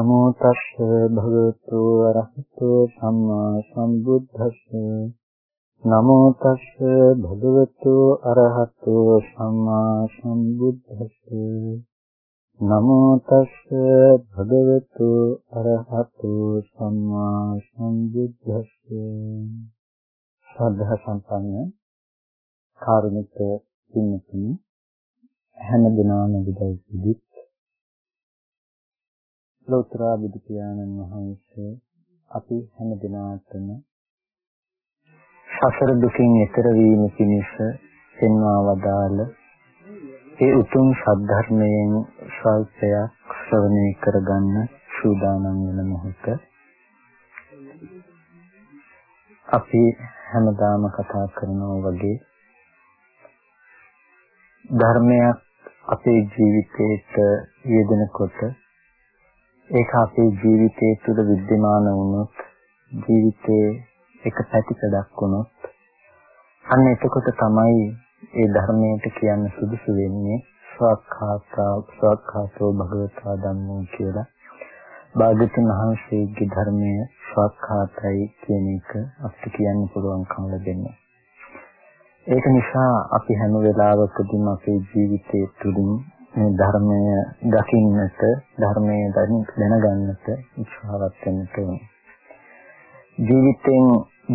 නමෝ තස්ස භගවතු අරහතෝ සම්මා සම්බුද්දස්ස. නමෝ තස්ස භගවතු අරහතෝ සම්මා සම්බුද්දස්ස. නමෝ තස්ස භගවතු අරහතෝ සම්මා සම්බුද්දස්ස. සද්ධා සම්පන්න කාරුණික පින්තුනි හැම දිනම විදයි. සිදිත් ලෝතර බුදු පියාණන් වහන්සේ අපි හැම දිනාටම සසර දුකින් එතර වීම පිණිස පෙන්වා වදාළ ඒ උතුම් සද්ධර්මයෙන් ස්වල්පයක් ශ්‍රවණය කරගන්න සූදානම් වෙන මොහොත අපි හැමදාම කතා කරනවා වගේ ධර්මයක් අපේ ජීවිතේට යෙදෙනකොට ඒක අපේ ජීවිතයේ තුල विद्यमान වුණොත් ජීවිතයේ එක පැතිකඩක් වුණොත් අන්න එතකොට තමයි ඒ ධර්මයට කියන්න සුදුසු වෙන්නේ ස්වක්ඛාතා ස්වක්ඛාතෝ භගවතා ධම්මෝ කියලා. භාග්‍යතුන් වහන්සේගේ ධර්මය ස්වක්ඛාතයි කියන එක අපිට කියන්න පුළුවන්කම ලැබෙන්නේ. ඒක නිසා අපි හැම වෙලාවකදීම අපේ ජීවිතයේ තුලින් මේ ධර්මය දකින්නට ධර්මයේ දැනගන්නට උත්සාහවත් වෙන්න ඕනේ. ජීවිතෙන්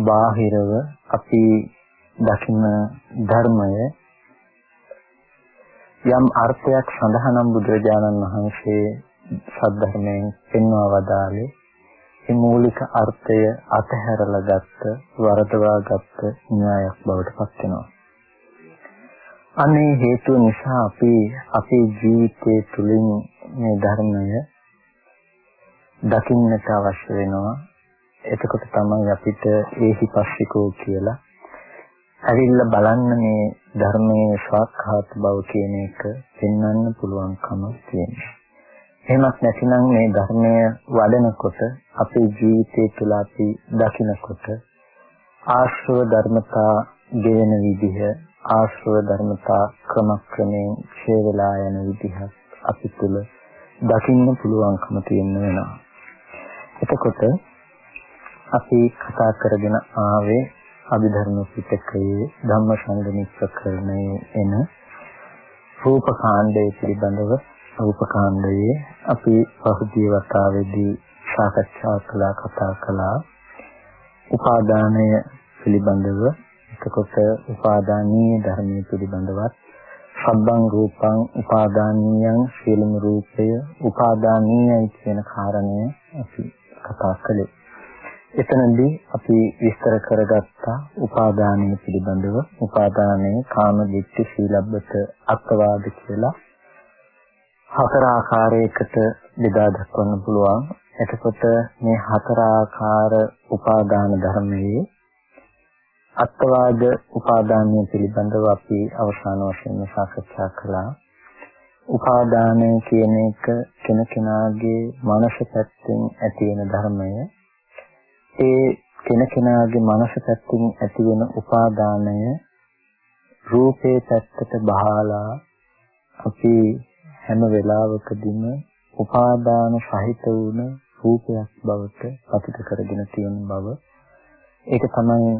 බාහිරව අපි දකින ධර්මය යම් අර්ථයක් සඳහනම් බුදුරජාණන් වහන්සේ සද්ධර්මයෙන් පෙන්වා වදාළේ ඒ මූලික අර්ථය අතහැරලා ගත්ත වරදවා ගත්ත න්‍යායක් බවට පත් වෙනවා. අනේ හේතුව නිසා අපි අපේ ජීවිතයේ තුලින් මේ ධර්මය දකින්නට අවශ්‍ය වෙනවා. එතකොට තමයි අපිට ඒහි පස්සිකෝ කියලා ඇවිල්ලා බලන්න මේ ධර්මයේ සාක්ෂාත් බව කියන එක පෙන්වන්න පුළුවන්කම තියෙනවා. එහෙමත් නැතිනම් මේ ධර්මය වඩනකොට අපේ ජීවිතය තුළ අපි දකිනකොට ආශ්‍රව ධර්මතා ගෙවෙන විදිහ ආශ්‍රව ධර්මතා ක්‍රමක්‍රමයෙන් ඡේ වෙලා යන විදිහක් අපි තුල දකින්න පුළුවන්කම තියෙන වෙනවා. එතකොට අපි කතා කරගෙන ආවේ අභිධර්ම පිටකයේ ධම්මසංගණි ප්‍රකරණයේ එන රූපකාණ්ඩය පිළිබඳව රූපකාණ්ඩයේ අපි පහුගිය වතාවේදී සාකච්ඡා කළා කතා කළා උපාදානය පිළිබඳව එතකොට උපාදානීය ධර්මයේ පිළිබඳවත් සබ්බං රූපං උපාදානීයං සියලුම රූපය උපාදානීයයි කියන කාරණය අපි කතා කළේ. එතනදී අපි විස්තර කරගත්තා උපාදානීය පිළිබඳව උපාදානයේ කාම දිට්ඨි සීලබ්බත අත්වාද කියලා හතර ආකාරයකට බෙදා දක්වන්න පුළුවන්. එතකොට මේ හතර ආකාර උපාදාන ධර්මයේ අත්වාද උපාදානය පිළිබඳව අපි අවසාන වශයෙන් සාකච්ඡා කළා. උපාදානය කියන එක කෙනකෙනාගේ මනස පැත්තෙන් ඇති වෙන ධර්මය. ඒ කෙනකෙනාගේ මනස පැත්තෙන් ඇති වෙන උපාදානය රූපේ පැත්තට බහලා අපි හැම වෙලාවකදීම උපාදාන සහිත වුණ රූපයක් බවට පතිත කරගෙන තියෙන බව ඒක තමයි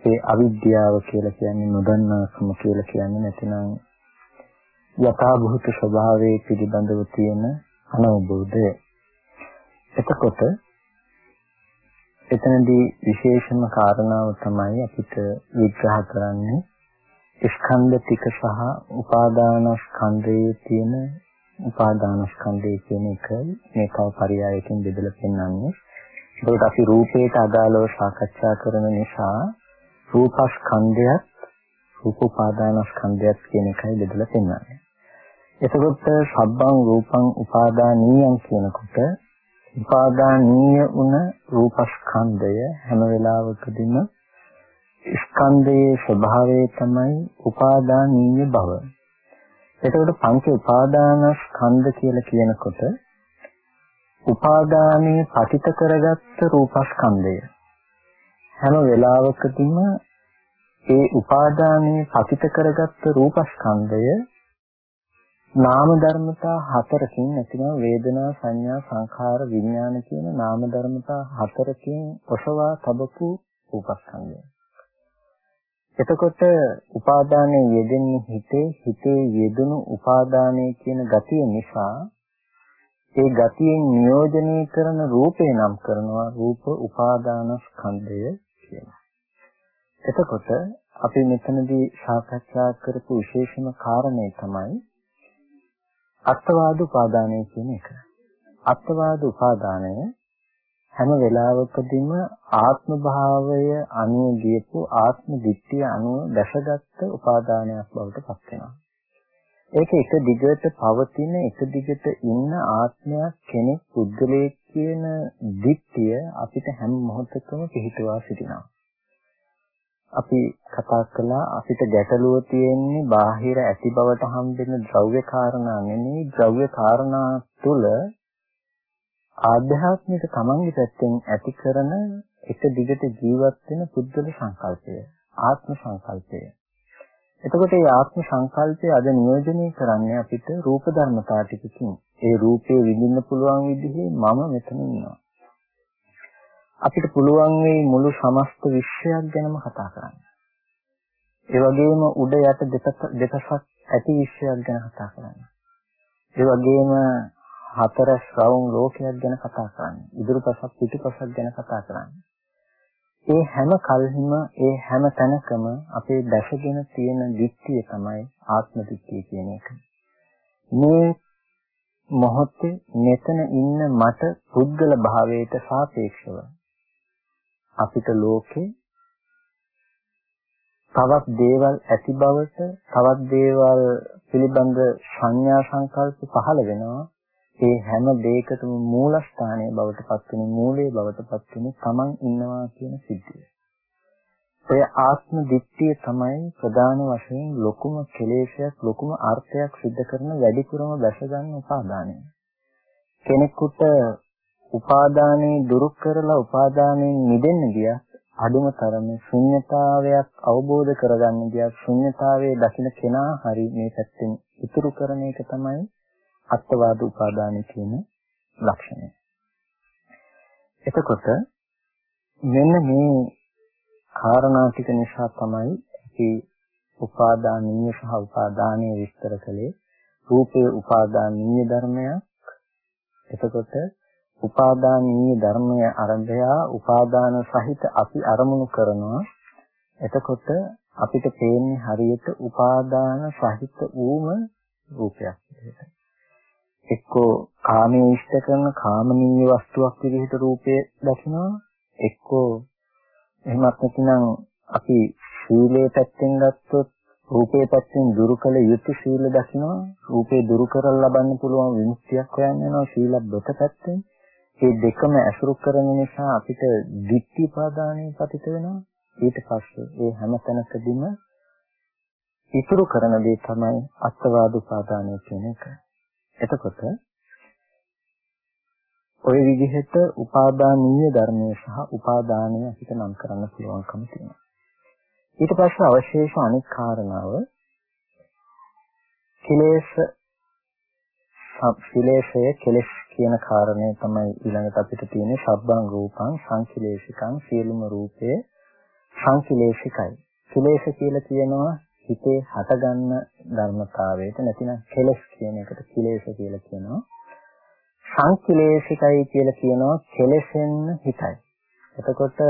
අපේ අවිද්‍යාව කියලා කියන්නේ නොදන්නාකම කියලා කියන්නේ නැතිනම් යථාභූත ස්වභාවයේ පිළිබඳව තියෙන අනවබෝධය. එතකොට එතනදී විශේෂම කාරණාව තමයි අපිට විග්‍රහ කරන්නේ ස්කන්ධ ටික සහ උපාදානස්කන්ධයේ තියෙන උපාදානස්කන්ධය කියන එක මේ තව පරයයකින් බෙදලා පෙන්වන්නේ. ඒකට අපි රූපයට අදාළව සාකච්ඡා කරන නිසා රූපස්කන්ධයත් රූප උපාදානස්කන්ධයත් කියන එකයි බෙදලා පෙන්නන්නේ. එතකොට සබ්බං රූපං උපාදානීයං කියනකොට උපාදානීය වුණ රූපස්කන්ධය හැම වෙලාවකදීම ස්කන්ධයේ ස්වභාවය තමයි උපාදානීය බව. එතකොට පංච උපාදානස්කන්ධ කියලා කියනකොට උපාදානයේ පතිත කරගත්ත රූපස්කන්ධය හැම වෙලාවකදීම ඒ උපාදානයේ පතිත කරගත්ත රූපස්කන්ධය නාම ධර්මතා හතරකින් නැතිනම් වේදනා සංඥා සංඛාර විඥාන කියන නාම ධර්මතා හතරකින් ඔසවා තබපු උපස්කන්ධය. එතකොට උපාදානයේ යෙදෙන්නේ හිතේ හිතේ යෙදුණු උපාදානයේ කියන ගතිය නිසා ඒ ගතියෙන් නියෝජනය කරන රූපේ නම් කරනවා රූප උපාදානස්කන්ධය කියලා. එතකොට අපි මෙතනදී සාකච්ඡා කරපු විශේෂම කාරණේ තමයි අත්වාද උපාදානය කියන එක. අත්වාද උපාදානය හැම වෙලාවකදීම ආත්ම භාවය අනුව ගියපු ආත්ම දිට්ඨිය අනුව දැසගත් උපාදානයක් බවට පත් වෙනවා. ඒක එක දිගට පවතින එක දිගට ඉන්න ආත්මයක් කෙනෙක් පුද්ගලයෙක් කියන දිට්ඨිය අපිට හැම මොහොතකම පිහිටුවා සිටිනවා. අපි කතා කළා අපිට ගැටලුව තියෙන්නේ බාහිර ඇති බවට හම්බෙන ද්‍රව්‍ය කාරණා නෙමෙයි. ද්‍රව්‍ය කාරණා තුල ආධ්‍යාත්මික තමන්ගේ පැත්තෙන් ඇති කරන එක දිගට ජීවත් වෙන පුද්ගල සංකල්පය ආත්ම සංකල්පය. එතකොට මේ ආත්ම සංකල්පය අද නියෝජනය කරන්නේ අපිට රූප ධර්මතා ටිකකින්. ඒ රූපේ විඳින්න පුළුවන් විදිහේ මම මෙතන ඉන්නවා. අපිට පුළුවන් වෙයි මුළු සමස්ත විශ්වයක් ගැනම කතා කරන්න. ඒ වගේම උඩ යට දෙපසක් ඇති විශ්වයක් ගැන කතා කරන්න. ඒ වගේම හතරස් රවුම් ලෝකයක් ගැන කතා කරන්න. ඉදිරිපසක් පිටිපසක් ගැන කතා කරන්න. ඒ හැම කල්හිම ඒ හැම තැනකම අපේ දැසගෙන තියෙන දික්තිය තමයි ආත්ම දික්තිය කියන එක. මේ මොහොතේ මෙතන ඉන්න මට පුද්ගල භාවයට සාපේක්ෂව අපිට ලෝකේ තවත් දේවල් ඇති බවට තවත් දේවල් පිළිබඳ සංඥා සංකල්ප පහළ වෙනවා ඒ හැම දෙයකටම මූලස්ථානයේ බවට පත් වෙන මූලයේ බවට පත් වෙන තමන් ඉන්නවා කියන සිද්ධිය. ඔය ආත්ම දිට්ඨිය තමයි ප්‍රධාන වශයෙන් ලොකුම කෙලෙසයක් ලොකුම අර්ථයක් සිද්ධ කරන වැඩිපුරම දැස ගන්න උපාදානය. කෙනෙකුට උපාදානේ දුරු කරලා උපාදානෙන් මිදෙන්න ගියත් අඩුම තරමේ ශුන්්‍යතාවයක් අවබෝධ කරගන්න ගියත් ශුන්්‍යතාවයේ දකින්න කෙනා හරි මේ පැත්තෙන් ඉතුරු කරන එක තමයි අත්වාද උපාදානෙ කියන ලක්ෂණය. එතකොට මෙන්න මේ කාරණා ටික නිසා තමයි අපි උපාදානීය සහ උපාදානීය විස්තර කළේ රූපේ උපාදානීය ධර්මයක් එතකොට උපාදානීය ධර්මය ආරම්භය උපාදාන සහිත අපි අරමුණු කරනවා. එතකොට අපිට පේන්නේ හරියට උපාදාන සහිත වූම රූපයක් විදිහට. එක්කෝ කාමයේ ඉෂ්ට කරන කාමනීය වස්තුවක් විදිහට රූපය දකිනවා. එක්කෝ එහෙමත් නැතිනම් අපි සීලයේ පැත්තෙන් ගත්තොත් රූපේ පැත්තෙන් දුරු කළ යුතු සීල දකිනවා. රූපේ දුරු කරලා ලබන්න පුළුවන් විමුක්තියක් හොයන්න යනවා සීලබ්බත පැත්තෙන්. මේ දෙකම ඇසුරු කරන නිසා අපිට ditthi උපාදානය පතිත වෙනවා. ඊට පස්සේ ඒ හැම තැනකදීම ඉතුරු කරන දේ තමයි අත්වාද උපාදානය කියන එක. එතකොට ඔය විදිහට උපාදානීය ධර්මය සහ උපාදානය අපිට නම් කරන්න පුළුවන්කම තියෙනවා. ඊට පස්සේ අවශේෂ අනික් කාරණාව කිලේශ සම්පිලේශය කෙලස් කියන කාරණය තමයි ඊළඟට අපිට තියෙන්නේ සබ්බං රූපං සංකිලේශිකං සියලුම රූපේ සංකිලේශිකයි. කිලේශ කියලා කියනවා හිතේ හටගන්න ධර්මතාවයට නැතිනම් කෙලස් කියන එකට කිලේශ කියලා කියනවා. සංකිලේශිකයි කියලා කියනවා කෙලෙසෙන්න හිතයි. එතකොට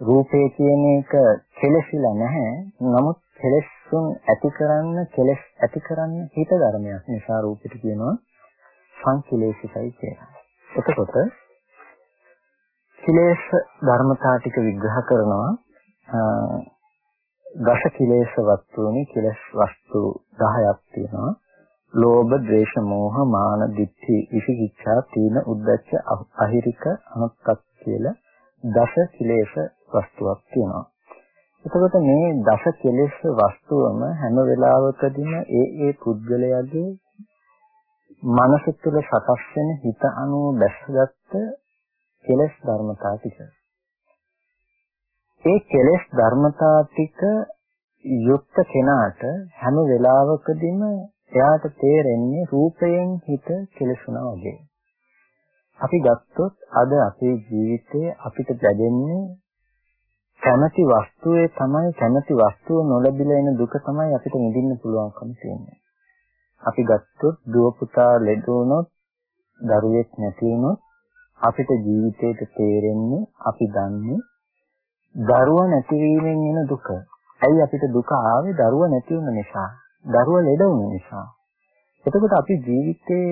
රූපේ කියන එක කෙලසිලා නැහැ. නමුත් කෙලෙසුන් ඇති කරන්න කෙලස් ඇති කරන්න හිත ධර්මයක් නිසා රූපෙට කියනවා සංකිලේශිතයි කියලා. එතකොට කිලේශ ධර්මතා ටික විග්‍රහ කරනවා දස කිලේශ වස්තුනි කිලස් වස්තු 10ක් තියෙනවා. ලෝභ, ද්වේෂ, මෝහ, මාන, දිට්ඨි, විචිකිච්ඡා, තීන, උද්ධච්ච, අහිරික, අනුත්පත් කියලා දස කිලේශ වස්තුවක් තියෙනවා. එතකොට මේ දස කෙලෙස් වස්තුවම හැම වෙලාවකදීම ඒ ඒ පුද්ගලයාගේ මනස තුළ සකස් වෙන හිත අනුව බැසගත්ත කෙලෙස් ධර්මතා ටික. ඒ කෙලෙස් ධර්මතා ටික යුක්ත කෙනාට හැම වෙලාවකදීම එයාට තේරෙන්නේ රූපයෙන් හිත කෙලසුණා වගේ. අපි ගත්තොත් අද අපේ ජීවිතයේ අපිට දැනෙන්නේ කැමැති වස්තුවේ තමයි කැමැති වස්තුව නොලැබිලා එන දුක තමයි අපිට නිදින්න පුළුවන්කම තියෙන්නේ. අපි ගත්තොත් දුව පුතා ලෙඩ වුණොත් දරුවෙක් නැති වුණොත් අපිට ජීවිතේට තේරෙන්නේ අපි දන්නේ දරුවා නැතිවීමෙන් එන දුක. ඇයි අපිට දුක ආවේ දරුවා නැති වුන නිසා? දරුවා ලෙඩ වුන නිසා. එතකොට අපි ජීවිතේ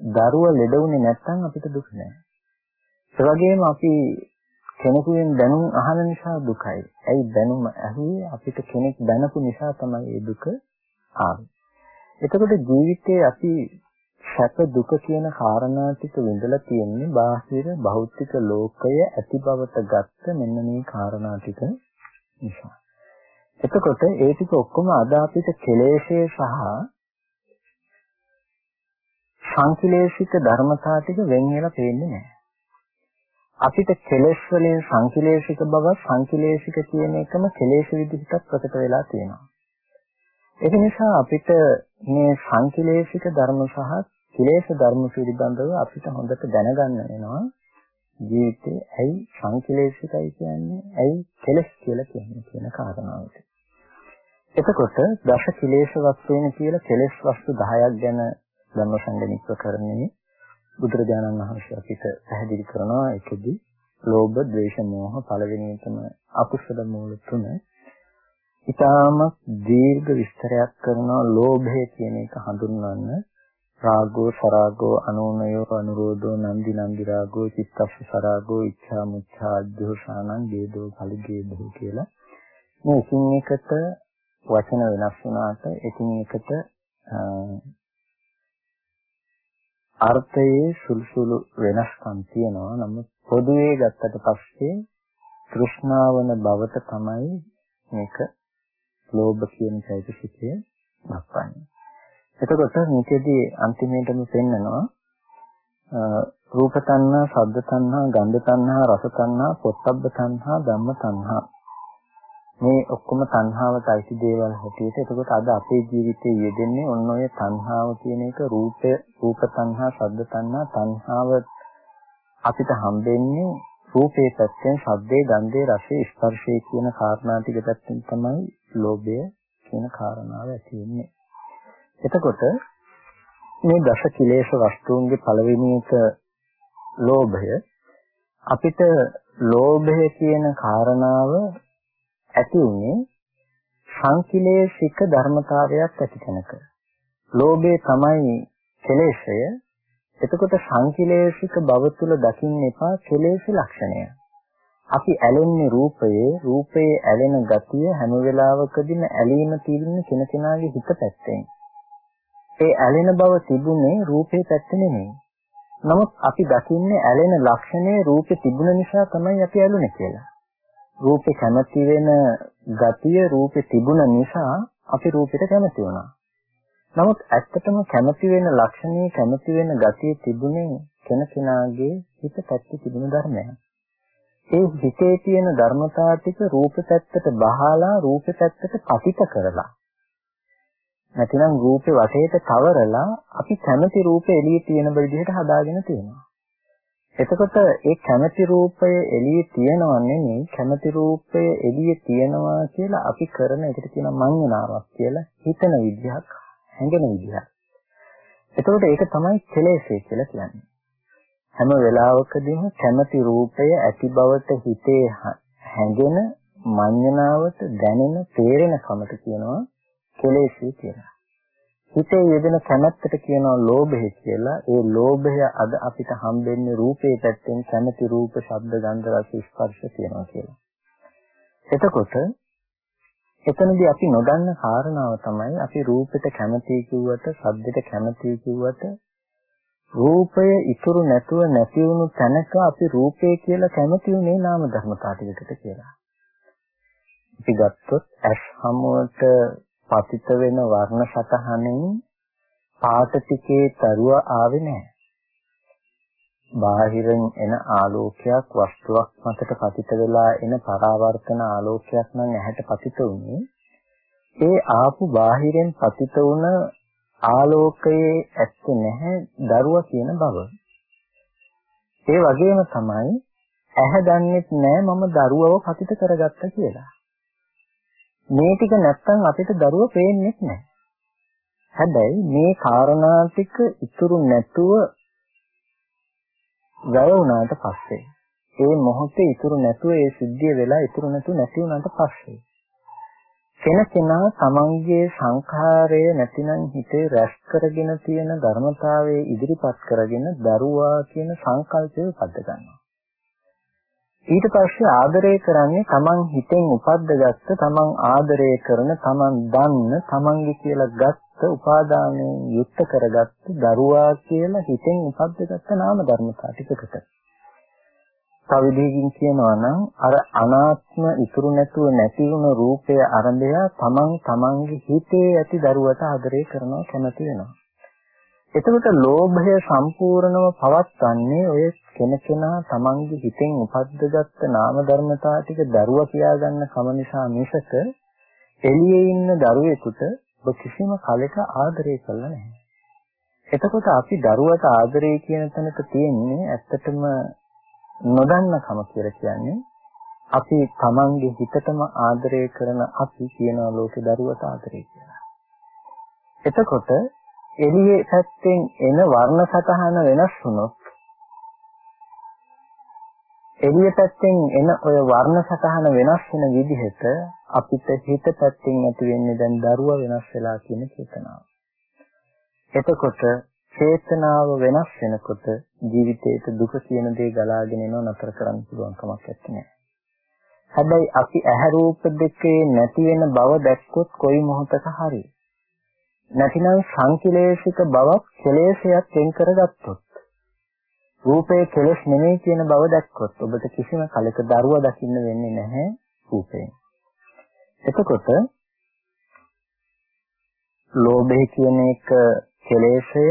දරුවා ලෙඩ වුනේ නැත්නම් අපිට දුක නැහැ. ඒ වගේම අපි කෙනෙකුෙන් දැනුම් අහන නිසා දුකයි. ඇයි දැනුම ඇහුවේ අපිට කෙනෙක් දැනපු නිසා තමයි ඒ දුක ආවේ. එතකොට ජීවිතේ අපි සැප දුක කියන කාරණා ටික විඳලා තියෙන්නේ බාහිර භෞතික ලෝකය ඇති බවට ගත්ත මෙන්න මේ කාරණා ටික නිසා. එතකොට ඒ ටික ඔක්කොම අද අපිට කෙලෙෂේ සහ සංකිලේශික ධර්මතා ටික වෙන් වෙලා පේන්නේ නැහැ. අපිට කෙලෙස් වලින් සංකිලේශික බව සංකිලේශික කියන එකම කෙලෙස් විදිහට ප්‍රකට වෙලා තියෙනවා. ඒක නිසා අපිට මේ සංකිලේශික ධර්ම සහ කිලේශ ධර්ම පිළිබඳව අපිට හොඳට දැනගන්න වෙනවා ජීවිතේ ඇයි සංකලේශිකයි කියන්නේ ඇයි කෙලස් කියලා කියන්නේ කියන කාරණාවට. එතකොට දශ කිලේශ වස්තුන් කියලා කෙලස් වස්තු 10ක් ගැන ධම්මසංගණික ප්‍රකරණයේ බුදුරජාණන් වහන්සේ අපිට පැහැදිලි කරනවා ඒකෙදි ලෝභ, ද්වේෂ, මෝහ පළවෙනියටම අකුසල මූල තුන. ඊටාම දීර්ඝ විස්තරයක් කරනවා ලෝභය කියන එක හඳුන්වන්න. රාගෝ සරාගෝ අනෝනයෝ අනුරෝධෝ නන්දි නන්දි රාගෝ චිත්තස්ස සරාගෝ ඉච්ඡා මුච්ඡා අධ්‍යෝසානං ගේදෝ කලිගේදෝ කියලා. මේ එකින් එකට වචන වෙනස් වුණාට එකින් එකට අර්ථයේ සුළු සුළු වෙනස්කම් තියෙනවා. නමුත් පොදුවේ ගත්තට පස්සේ තෘෂ්ණාවන බවට තමයි මේක ලෝභ කියන চৈতසිකය දක්වන්නේ එතකොට මේකෙදී අන්තිමේටම පෙන්නනවා රූප තණ්හා, ශබ්ද තණ්හා, ගන්ධ තණ්හා, රස තණ්හා, පොට්ටබ්බ තණ්හා, ධම්ම තණ්හා. මේ ඔක්කොම තණ්හාවට අයිති දේවල් හැටියට. එතකොට අද අපේ ජීවිතයේ යෙදෙන්නේ ඔන්න ඔය තණ්හාව කියන එක රූපය, රූප තණ්හා, ශබ්ද තණ්හා, තණ්හාව අපිට හම්බෙන්නේ රූපේ පැත්තෙන්, ශබ්දේ, ගන්ධේ, රසේ, ස්පර්ශේ කියන කාරණා ටික පැත්තෙන් තමයි ලෝභය කියන කාරණාව ඇති වෙන්නේ. එතකොට මේ දස කිලේශ වස්තුන්ගේ පළවෙනි එක ලෝභය අපිට ලෝභය කියන කාරණාව ඇති උනේ සංකිලේශික ධර්මතාවයක් ඇති කෙනක. ලෝභය තමයි කෙලෙෂය. එතකොට සංකිලේශික බව තුල දකින්න එපා කෙලෙස් ලක්ෂණය. අපි ඇලෙන්නේ රූපයේ රූපයේ ඇලෙන ගතිය හැම වෙලාවකදීම ඇලීම තියෙන කෙනකෙනාගේ හිත පැත්තෙන්. ඒ ඇලෙන බව තිබුණේ රූපේ පැත්ත නෙමෙයි. නමුත් අපි දකින්නේ ඇලෙන ලක්ෂණේ රූපේ තිබුණ නිසා තමයි අපි ඇලුනේ කියලා. රූපේ කැමති වෙන ගතිය රූපේ තිබුණ නිසා අපි රූපෙට කැමති වුණා. නමුත් ඇත්තටම කැමති වෙන ලක්ෂණේ කැමති වෙන ගතිය තිබුණේ කෙනකෙනාගේ හිත පැත්තේ තිබුණු ධර්මයක්. ඒ හිතේ තියෙන ධර්මතා ටික රූප පැත්තට බහලා රූප පැත්තට පතිත කරලා නැතිනම් රූපේ වටේට කවරලා අපි කැමති රූපේ එළියේ තියෙන විදිහට හදාගෙන තියෙනවා. එතකොට ඒ කැමති රූපය එළියේ තියෙනව නෙමෙයි කැමති රූපය එළියේ තියෙනවා කියලා අපි කරන එකට කියන මඤ්ඤණාවක් කියලා හිතන විදිහක් හැඟෙන විදිහක්. එතකොට ඒක තමයි කෙලෙසේ කියලා කියන්නේ. හැම වෙලාවකදීම කැමති රූපය ඇති බවට හිතේ හැඟෙන මඤ්ඤණාවට දැනෙන තේරෙන කමට කියනවා කෙලෙසි කියලා. හිතේ යෙදෙන කැමැත්තට කියනවා ලෝභය කියලා. ඒ ලෝභය අද අපිට හම්බෙන්නේ රූපේ පැත්තෙන් කැමැති රූප, ශබ්ද, ගන්ධ, රස, ස්පර්ශ කියනවා කියලා. එතකොට එතනදී අපි නොදන්න කාරණාව තමයි අපි රූපෙට කැමති කිව්වට, ශබ්දෙට කැමති කිව්වට රූපය ඉතුරු නැතුව නැති වුණු තැනක අපි රූපේ කියලා කැමති උනේ නාම ධර්මතා ටිකකට කියලා. අපි ගත්තොත් ඇස් හමුවට පතිත වෙන වර්ණ සතහනෙන් පාට ටිකේ තරුව ආවේ නැහැ. බාහිරින් එන ආලෝකයක් වස්තුවක් මතට පතිත වෙලා එන පරාවර්තන ආලෝකයක් නම් ඇහැට පතිත වුනේ ඒ ආපු බාහිරෙන් පතිත වුණ ආලෝකයේ ඇත්තේ නැහැ දරුවා කියන බව. ඒ වගේම තමයි ඇහැ දන්නේත් නැහැ මම දරුවව පතිත කරගත්ත කියලා. මේ ටික නැත්තම් අපිට දරුව පේන්නේ නැහැ. හැබැයි මේ කාරණා ටික ඉතුරු නැතුව වැය වුණාට පස්සේ ඒ මොහොතේ ඉතුරු නැතුව ඒ සිද්ධිය වෙලා ඉතුරු නැතුව නැති වුණාට පස්සේ කෙනකෙනා තමන්ගේ සංඛාරය නැතිනම් හිතේ රැස් කරගෙන තියෙන ධර්මතාවයේ ඉදිරිපත් කරගෙන දරුවා කියන සංකල්පය උපද්ද ගන්නවා. ඊට පස්සේ ආදරය කරන්නේ තමන් හිතෙන් උපද්දගත්ත තමන් ආදරය කරන තමන් දන්න තමන්ගේ කියලා ගත්ත උපාදානයෙන් යුක්ත කරගත්ත දරුවා කියලා හිතෙන් උපද්දගත්ත නාම ධර්මතා ටිකකට. තව විදිහකින් කියනවා නම් අර අනාත්ම ඉතුරු නැතුව නැති වුණු රූපය අරඹය තමන් තමන්ගේ හිතේ ඇති දරුවට ආදරය කරනවා කැමති වෙනවා. එතකොට ලෝභය සම්පූර්ණව පවත්වන්නේ ඔය කෙනකෙනා තමන්ගේ හිතෙන් උපද්දගත්ත නාම ධර්මතා ටික දරුවා කියාගන්න කම නිසා මිසක එළියේ ඉන්න දරුවෙකුට ඔබ කිසිම කලක ආදරය කළා නැහැ. එතකොට අපි දරුවට ආදරය කියන තැනක තියෙන්නේ ඇත්තටම නොදන්නකම කියලා කියන්නේ අපි Tamange හිතටම ආදරය කරන අපි කියන ලෝකේ දරුවට ආදරය කියලා. එතකොට එළියේ පැත්තෙන් එන වර්ණ සතහන වෙනස් වුණොත් එළිය පැත්තෙන් එන ඔය වර්ණ සතහන වෙනස් වෙන විදිහට අපිට හිත පැත්තෙන් ඇති වෙන්නේ දැන් දරුවා වෙනස් වෙලා කියන චේතනාව. එතකොට චේතනාව වෙනස් වෙනකොට ජීවිතේට දුක කියන දේ ගලාගෙන එනව නතර කරන්න පුළුවන් කමක් නැත්තේ. හැබැයි අපි ඇහැ රූප දෙකේ නැති වෙන බව දැක්කොත් කොයි මොහොතක හරි නැතිනම් සංකිලේශික බවක් කෙලෙසයක් වෙන් කරගත්තොත් රූපේ කෙලස් නෙමෙයි කියන බව දැක්කොත් ඔබට කිසිම කලක දරුවා දකින්න වෙන්නේ නැහැ රූපයෙන්. එතකොට ලෝභය කියන එක කෙලෙසය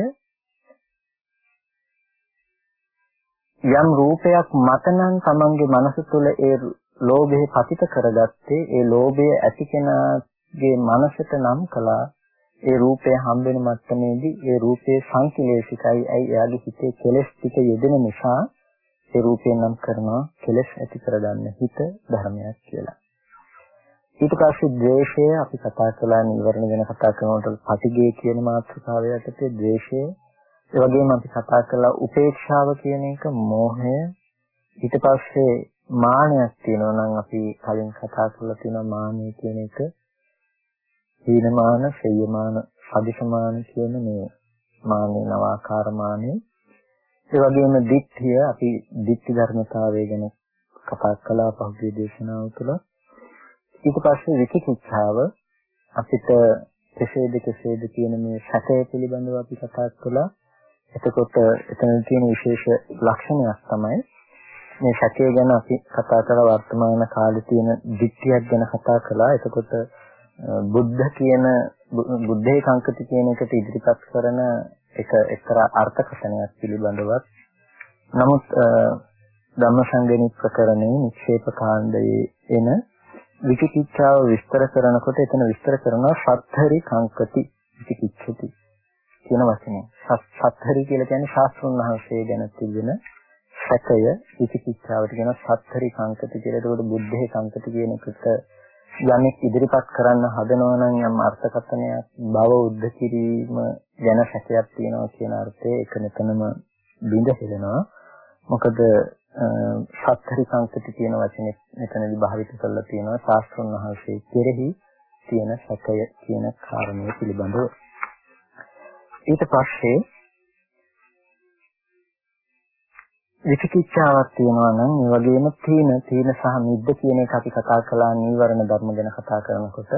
යම් රූපයක් මතනම් තමන්ගේ මනස තුළ ඒ ලෝභය පතිත කරගත්තේ ඒ ලෝභය ඇති කෙනාගේ මනසට නම් කළා ඒ රූපය හම්බෙන මට්ටමේදී ඒ රූපයේ සංකලේශිකයි ඇයි එයාගේ හිතේ කෙලෙස් ටික යෙදෙන නිසා ඒ රූපය නම් කරනවා කෙලෙස් ඇති කරගන්න හිත ධර්මයක් කියලා. ඊට පස්සේ ද්වේෂය අපි කතා කළා නිවර්ණ ගැන කතා කරනකොට පටිගය කියන මාතෘකාව යටතේ ද්වේෂය ඒ වගේම අපි කතා කළා උපේක්ෂාව කියන එක මෝහය. ඊට පස්සේ මානයක් තියෙනවා නම් අපි කලින් කතා කරලා තියෙනවා මානය කියන එක. හීනමාන, ශයමාන, සදිසමාන කියන මේ මානේ නවාකාර මානේ ඒ වගේම දික්ඨිය අපි දික්ටි ධර්මතාවය ගැන කතා කළා පහුගිය දේශනාව තුළ. ඊට පස්සේ විචිකිච්ඡාව අපිට කෙසේද කෙසේද කියන මේ සැකය පිළිබඳව අපි කතා කළා. එතකොට එතන තියෙන විශේෂ ලක්ෂණයක් තමයි මේ සැකය ගැන අපි කතා කරලා වර්තමාන කාලේ තියෙන දික්තියක් ගැන කතා කළා. එතකොට බුද්ධ කියන බුද්ධේ සංකති කියන එකට ඉදිරිපත් කරන එක එක්තරා අර්ථකථනයක් පිළිබඳවත් නමුත් ධම්මසංගණි ප්‍රකරණයේ නික්ෂේප කාණ්ඩයේ එන විචිකිච්ඡාව විස්තර කරනකොට එතන විස්තර කරනවා සත්තරි කංකති විචිකිච්ඡති කියන වචනේ. සත්තරි කියලා කියන්නේ ශාස්ත්‍රුන් වහන්සේ ගැන තිබෙන සැකය විචිකිච්ඡාවට කියන සත්තරි සංකති කියලා. ඒකට බුද්ධේ සංකති කියන එකට යමෙක් ඉදිරිපත් කරන්න හදනවා නම් යම් අර්ථකථනයක් බව උද්ද කිරීම ගැන සැකයක් තියෙනවා කියන අර්ථයේ එක මෙතනම බිඳ හෙලනවා. මොකද සත්තරි සංකති කියන වචනේ මෙතනදී භාවිත කරලා තියෙනවා ශාස්ත්‍රුන් වහන්සේ කෙරෙහි තියෙන සැකය කියන කාරණය පිළිබඳව. ඊට පස්සේ විචිකිච්ඡාවක් තියෙනවා නම් ඒ වගේම තීන තීන සහ මිද්ද කියන එක අපි කතා කළා නීවරණ ධර්ම ගැන කතා කරනකොට.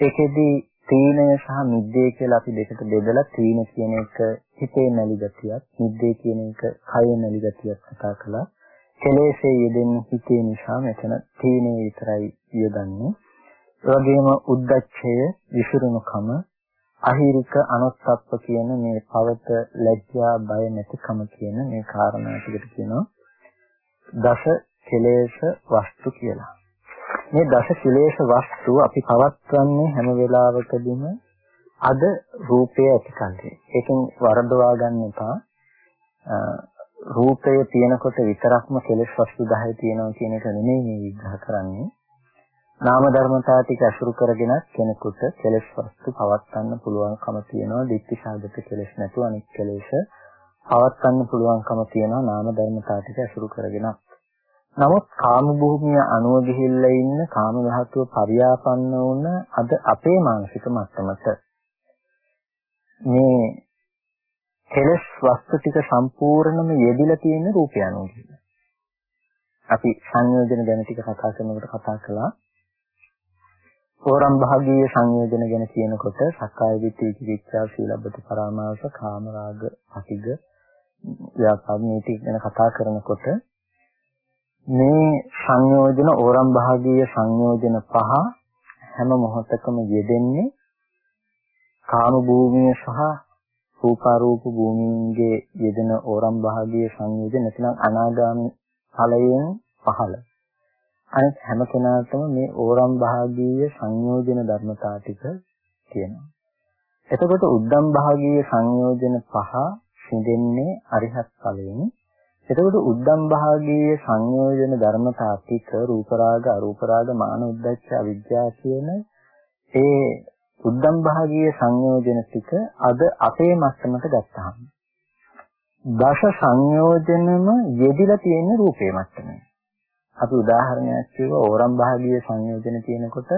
ඒකෙදි තීනය සහ මිද්දේ කියලා අපි දෙකට බෙදලා තීන කියන එක හිතේ නැලි ගතියක් මිද්දේ කියන එක කයේ නැලි ගතියක් කතා කළා. කෙලෙසේ යෙදෙන හිතේ නිසා මෙතන තීනේ විතරයි යොදන්නේ. ඒ වගේම උද්දච්චය විසිරුණුකම අහිරික අනුස්සප්ප කියන මේ පවත ලැජ්ජා බය නැතිකම කියන මේ කාරණා ටිකට කියනවා දස කෙලේශ වස්තු කියලා. මේ දස කෙලේශ වස්තු අපි පවත්වන්නේ හැම වෙලාවකදීම අද රූපය ඇතිකල්ලි. ඒකෙන් වරදවා ගන්න එපා. රූපය තියෙනකොට විතරක්ම කෙලෙස් වස්තු 10 තියෙනවා කියන එක නෙමෙයි මේ විග්‍රහ කරන්නේ. නාම ධර්මතා ටික අසුරු කරගෙන කෙනෙකුට කෙලෙස් වස්තු පවත්වන්න පුළුවන්කම තියෙනවා. ditthi සාගත කෙලෙස් නැතුව අනිත් කෙලෙස් පවත්වන්න පුළුවන්කම තියෙනවා නාම ධර්මතා ටික අසුරු කරගෙන. නමුත් කාම භූමිය අනුව ගිහිල්ලා ඉන්න කාම ධාතුව පරියාපන්න වුණ අද අපේ මානසික මට්ටමට මේ කෙලස් වස්තු ටික සම්පූර්ණයෙන්ම යෙදිලා තියෙන රූපය අනුව අපි සංයෝජන ගැන ටික කතා කරනකොට කතා කළා ඕරම් භාගීය සංයෝජන ගැන කියනකොට සක්කාය දිට්ඨි විචිකිච්ඡා සීලබ්බත පරාමාස කාමරාග අතිග ව්‍යාපාද නීති ගැන කතා කරනකොට මේ සංයෝජන ඕරම් භාගීය සංයෝජන පහ හැම මොහොතකම යෙදෙන්නේ කාම භූමිය සහ රූපාරූප භූමීන්ගේ යෙදෙන ඕරම් භාගීය සංයෝජන නැත්නම් අනාගාමී ඵලයෙන් පහළ. අනිත් හැම කෙනාටම මේ ඕරම් භාගීය සංයෝජන ධර්මතා ටික තියෙනවා. එතකොට උද්දම් භාගීය සංයෝජන පහ සිඳෙන්නේ අරිහත් ඵලයෙන්. එතකොට උද්දම් භාගීය සංයෝජන ධර්මතා ටික රූප රාග අරූප රාග මාන උද්දච්ච අවිජ්ජා කියන ඒ උද්දම් භාගීය සංයෝජන ටික අද අපේ මට්ටමට ගත්තාම දස සංයෝජනම යෙදිලා තියෙන රූපේ මට්ටමේ. අපි උදාහරණයක් කිව්ව ඕරම් භාගීය සංයෝජන තියෙනකොට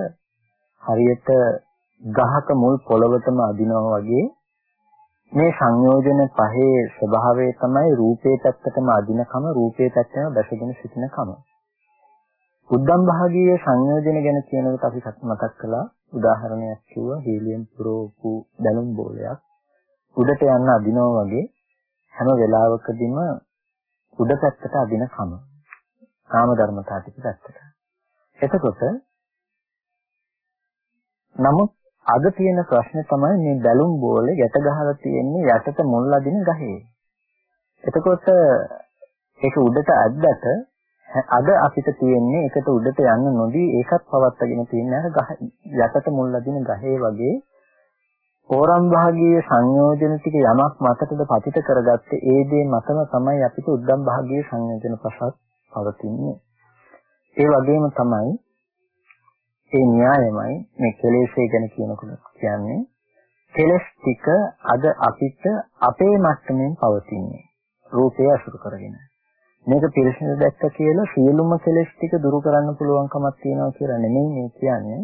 හරියට ගහක මුල් පොළවටම අදිනවා වගේ මේ සංයෝජන පහේ ස්වභාවය තමයි රූපේ පැත්තටම අදිනකම රූපේ පැත්තම දැසගෙන සිටිනකම. උද්දම් භාගීය සංයෝජන ගැන කියනකොට අපි මතක් කළා උදාහරණයක් කිව්වා හීලියම් පුරෝපු බැලුම් බෝලයක් උඩට යන්න අදිනවා වගේ හැම වෙලාවකදීම උඩ පැත්තට අදිනකම නාම ධර්මතා ටික පැත්තට. එතකොට නමුත් අද තියෙන ප්‍රශ්නේ තමයි මේ බැලුම් බෝලේ ගැට ගහලා තියෙන්නේ යටට මුල් අදින ගහේ. එතකොට ඒක උඩට ඇද්දට අද අපිට තියෙන්නේ ඒකට උඩට යන්න නොදී ඒකත් පවත්වාගෙන තියෙන අර ගහ යටට මුල් අදින ගහේ වගේ ඕරම් භාගීය සංයෝජන ටික යමක් මතටද පතිත කරගත්තේ ඒ දේ මතම තමයි අපිට උද්දම් භාගීය සංයෝජන පසත් පවතින්නේ. ඒ වගේම තමයි ඒ න්‍යායමයි මේ කෙලෙස්ය ගැන කියනකොට කියන්නේ කෙලස් ටික අද අපිට අපේ මට්ටමින් පවතින්නේ. රූපය අසුරු කරගෙන. මේක පිරිසිදු දැක්ක කියලා සියලුම කෙලස් ටික දුරු කරන්න පුළුවන්කමක් තියෙනවා කියලා නෙමෙයි මේ කියන්නේ.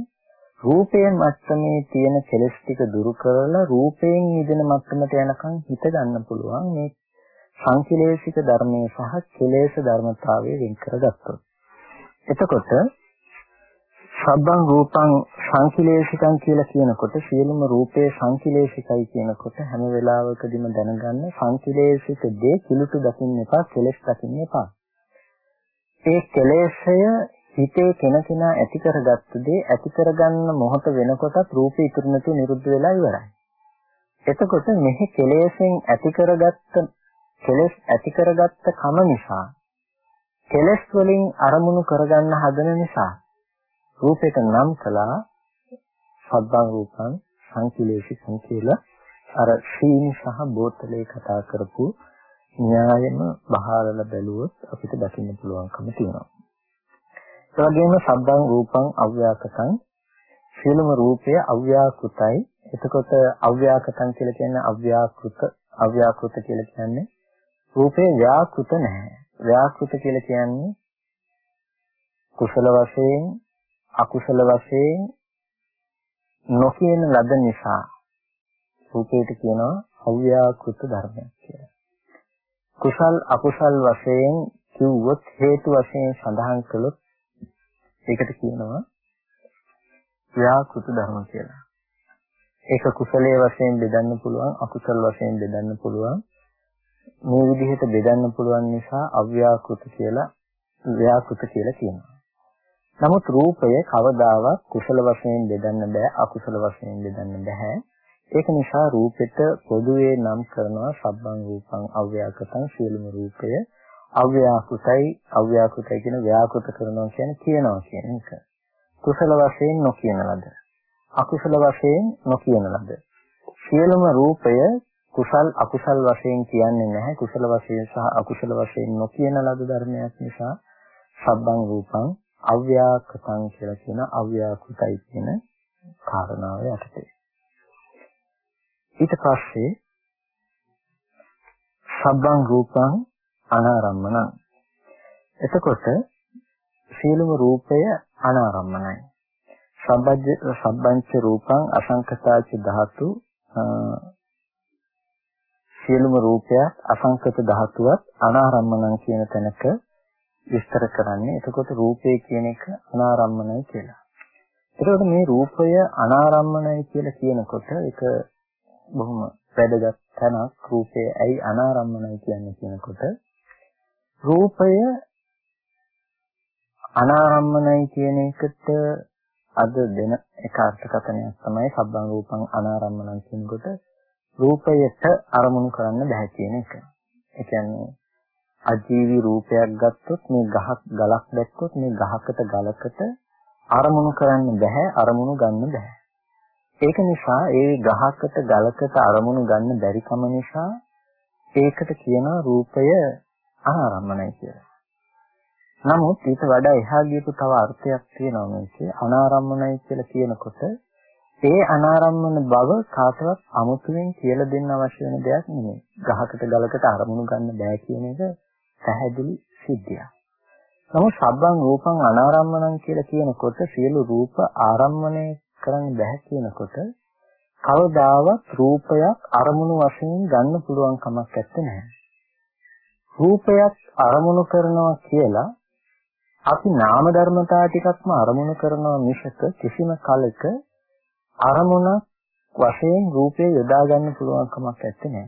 රූපයේ මට්ටමේ තියෙන කෙලස් ටික දුරු කරලා රූපයෙන් නිදෙන මට්ටමට යනකම් හිත ගන්න පුළුවන් මේ සංකිලේශික ධර්මයේ සහ කෙලේශ ධර්මතාවයේ වෙන් කරගත්තොත්. එතකොට සබ්බං රූපං සංකිලේශිකං කියලා කියනකොට සියලුම රූපේ සංකිලේශිකයි කියනකොට හැම වෙලාවකදීම දැනගන්න සංකිලේශික දේ කිලුට දකින්න එපා කෙලෙස් දකින්න එපා. ඒ කෙලෙස්ය හිතේ කෙනකෙනා ඇති කරගත්ත දේ ඇති කරගන්න මොහොත වෙනකොටත් රූපේ ඉතුරු නැතුව නිරුද්ධ වෙලා ඉවරයි. එතකොට මෙහි කෙලෙසෙන් ඇති කරගත්ත කෙලෙස් ඇති කරගත්ත කම නිසා කෙලෙස් වලින් අරමුණු කරගන්න හදන නිසා රූපයට නම් කළා සබ්බං රූපං සංකිලේශිකං කියලා අර සීනි සහ බෝතලේ කතා කරපු න්‍යායෙම බහාරල බැලුවොත් අපිට දකින්න පුළුවන්කම තියෙනවා. ඒ වගේම සබ්බං රූපං අව්‍යාකතං සියලුම රූපය අව්‍යාකෘතයි. එතකොට අව්‍යාකතං කියලා කියන්නේ අව්‍යාකෘත අව්‍යාකෘත කියලා කියන්නේ රූපේ ව්‍යාකෘත නැහැ. ව්‍යාකෘත කියලා කියන්නේ කුසල වශයෙන් අකුසල වශයෙන් නොකියන ලද නිසා රූපයට කියනවා අව්‍යාකෘත ධර්මයක් කියලා. කුසල් අකුසල් වශයෙන් කිව්වොත් හේතු වශයෙන් සඳහන් කළොත් ඒකට කියනවා ව්‍යාකෘත ධර්ම කියලා. ඒක කුසලයේ වශයෙන් බෙදන්න පුළුවන් අකුසල වශයෙන් බෙදන්න පුළුවන් මේ විදිහට බෙදන්න පුළුවන් නිසා අව්‍යාකෘත කියලා ව්‍යාකෘත කියලා කියනවා. නමුත් රූපය කවදාවත් කුසල වශයෙන් බෙදන්න බෑ අකුසල වශයෙන් බෙදන්න බෑ. ඒක නිසා රූපෙට පොදුවේ නම් කරනවා සබ්බං රූපං අව්‍යාකෘතං සියලුම රූපය අව්‍යාකෘතයි අව්‍යාකෘතයි කියන ව්‍යාකෘත කරනවා කියන්නේ කියනවා කියන එක. කුසල වශයෙන් නොකියන ලද. අකුසල වශයෙන් නොකියන ලද. සියලුම රූපය කුසල් අකුසල් වශයෙන් කියන්නේ නැහැ. කුසල වශයෙන් සහ අකුසල වශයෙන් නොකියන ලද ධර්මයක් නිසා සබ්බං රූපං අව්‍යාකතං කියලා කියන අව්‍යාකෘතයි කියන කාරණාව යටතේ. ඊට පස්සේ සබ්බං රූපං අනාරම්මනං එතකොට සියලුම රූපය අනාරම්මනයි සබ්බජ්ජ සබ්බංච රූපං අසංකතාච ධාතු සියලුම රූපයක් අසංකත ධාතුවක් අනාරම්මණං කියන තැනක විස්තර කරන්නේ. එතකොට රූපය කියන එක අනාරම්මණයි කියලා. එතකොට මේ රූපය අනාරම්මණයි කියලා කියනකොට ඒක බොහොම වැදගත් තැනක්. රූපය ඇයි අනාරම්මණයි කියන්නේ කියනකොට රූපය අනාරම්මණයි කියන එකට අද දෙන එක අර්ථකථනයක් තමයි සබ්බං රූපං අනාරම්මණං කියනකොට රූපයට අරමුණු කරන්න බෑ කියන එක. ඒ කියන්නේ අජීවි රූපයක් ගත්තොත් මේ ගහක් ගලක් දැක්කොත් මේ ගහකට ගලකට අරමුණු කරන්න බෑ අරමුණු ගන්න බෑ. ඒක නිසා ඒ ගහකට ගලකට අරමුණු ගන්න බැරි කම නිසා ඒකට කියනවා රූපය අනාරම්මණයි කියලා. නමුත් ඊට වඩා එහා ගියපු තව අර්ථයක් තියෙනවා මේකේ අනාරම්මණයි කියලා කියනකොට ඒ අනාරම්මන බව කාටවත් අමුතුවෙන් කියලා දෙන්න අවශ්‍ය වෙන දෙයක් නෙමෙයි. ගහකට ගලකට අරමුණු ගන්න බෑ කියන එක පැහැදිලි සිද්ධියක්. නමුත් සබ්බං රූපං අනාරම්මනං කියලා කියනකොට සියලු රූප ආරම්මණය කරන්න බෑ කියනකොට කවදාවත් රූපයක් අරමුණු වශයෙන් ගන්න පුළුවන් කමක් නැත්තේ. රූපයක් අරමුණු කරනවා කියලා අපි නාම ධර්මතා ටිකක්ම අරමුණු කරනවා මිසක කිසිම කලක අරමුණක් වශයෙන් රූපය යොදා ගන්න පුළුවන් කමක් නැත්තේ.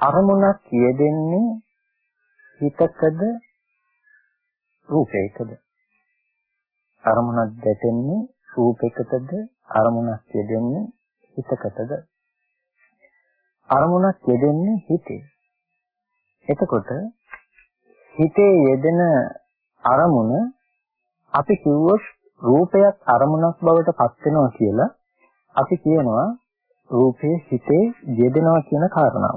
අරමුණක් කියෙදෙන්නේ හිතකද රූපයකද? අරමුණක් දැටෙන්නේ රූපයකටද අරමුණක් යෙදෙන්නේ හිතකටද? අරමුණක් යෙදෙන්නේ හිතේ. එතකොට හිතේ යෙදෙන අරමුණ අපි කිව්වොත් රූපයක් අරමුණක් බවට පත් වෙනවා කියලා අපි කියනවා රූපේ හිතේ යෙදෙනවා කියන කාරණාව.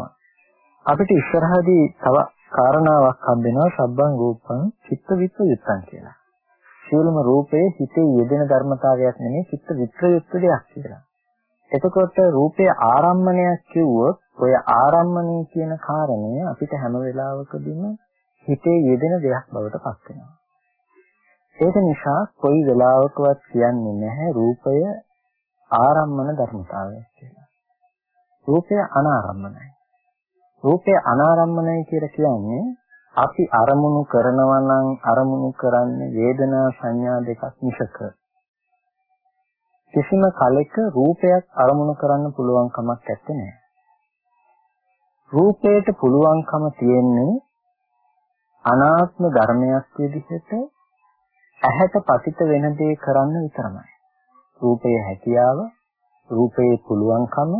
අපිට ඉස්සරහදී තව කාරණාවක් හම්බෙනවා සබ්බං රූපං චිත්ත විප්‍රයුක්තං කියලා. සියලුම රූපයේ හිතේ යෙදෙන ධර්මතාවයක් නෙමෙයි චිත්ත විප්‍රයුක්ත දෙයක් කියලා. එතකොට රූපයේ ආරම්මණයක් කිව්වොත් ඔය ආරම්මණය කියන කාරණය අපිට හැම වෙලාවකදීම හිතේ යෙදෙන දෙයක් බවට පත් වෙනවා. ඒක නිසා කොයි වෙලාවකවත් කියන්නේ නැහැ රූපය ආරම්මන ධර්මතාවයක් කියලා. රූපය අනාරම්මනයි. රූපය අනාරම්මනයි කියලා කියන්නේ අපි අරමුණු කරනවා නම් අරමුණු කරන්නේ වේදනා සංඥා දෙකක් මිසක කිසිම කලෙක රූපයක් අරමුණු කරන්න පුළුවන් කමක් නැත්තේ. රූපයට පුළුවන්කම තියෙන්නේ අනාත්ම ධර්මයක් විදිහට ඇහැට පතිත වෙන දේ කරන්න විතරමයි. රූපයේ හැකියාව, රූපයේ පුළුවන්කම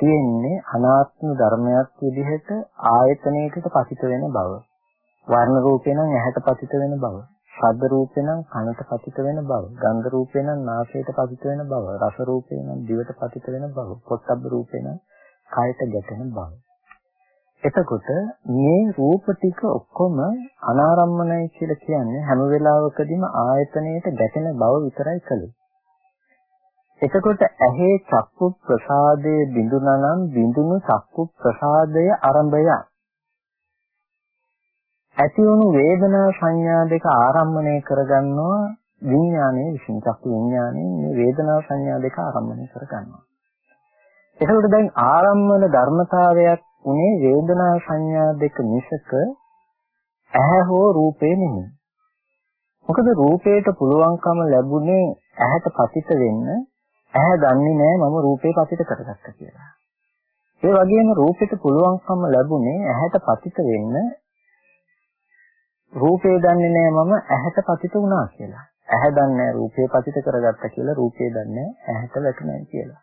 තියෙන්නේ අනාත්ම ධර්මයක් විදිහට ආයතනයකට පතිත වෙන බව. වර්ණ රූපේ නම් ඇහැට පතිත වෙන බව. ශබ්ද රූපේ නම් කනට පතිත වෙන බව. ගන්ධ රූපේ නම් නාසයට පතිත වෙන බව. රස රූපේ නම් දිවට පතිත වෙන බව. පොට්ටබ්බ රූපේ නම් කයට ගැටෙන බව. එතකොට මේ රූප ටික ඔක්කොම අනාරම්මනයි කියලා කියන්නේ හැම වෙලාවකදීම ආයතනයට ගැටෙන බව විතරයි කලේ. එතකොට ඇහි චක්කු ප්‍රසාදයේ බිඳුනනම් බිඳුණු චක්කු ප්‍රසාදය ආරම්භය. ඇති වුණු වේදනා සංඥා දෙක ආරම්මණය කරගන්නවා විඥානයේ විසින් චක්කු විඥානයේ මේ වේදනා සංඥා දෙක ආරම්මණය කරගන්නවා. එතකොට දැන් ආරම්මන ධර්මතාවයක් උනේ වේදනා සංඥා දෙක මිසක ඇහැ හෝ රූපේ නෙමෙයි. මොකද රූපේට පුළුවන්කම ලැබුණේ ඇහැට පතිත වෙන්න ඇහැ දන්නේ නැහැ මම රූපේ පතිත කරගත්තා කියලා. ඒ වගේම රූපෙට පුළුවන්කම ලැබුණේ ඇහැට පතිත වෙන්න රූපේ දන්නේ නැහැ මම ඇහැට පතිත වුණා කියලා. ඇහැ දන්නේ රූපේ පතිත කරගත්තා කියලා රූපේ දන්නේ ඇහැට වැටුණා කියලා.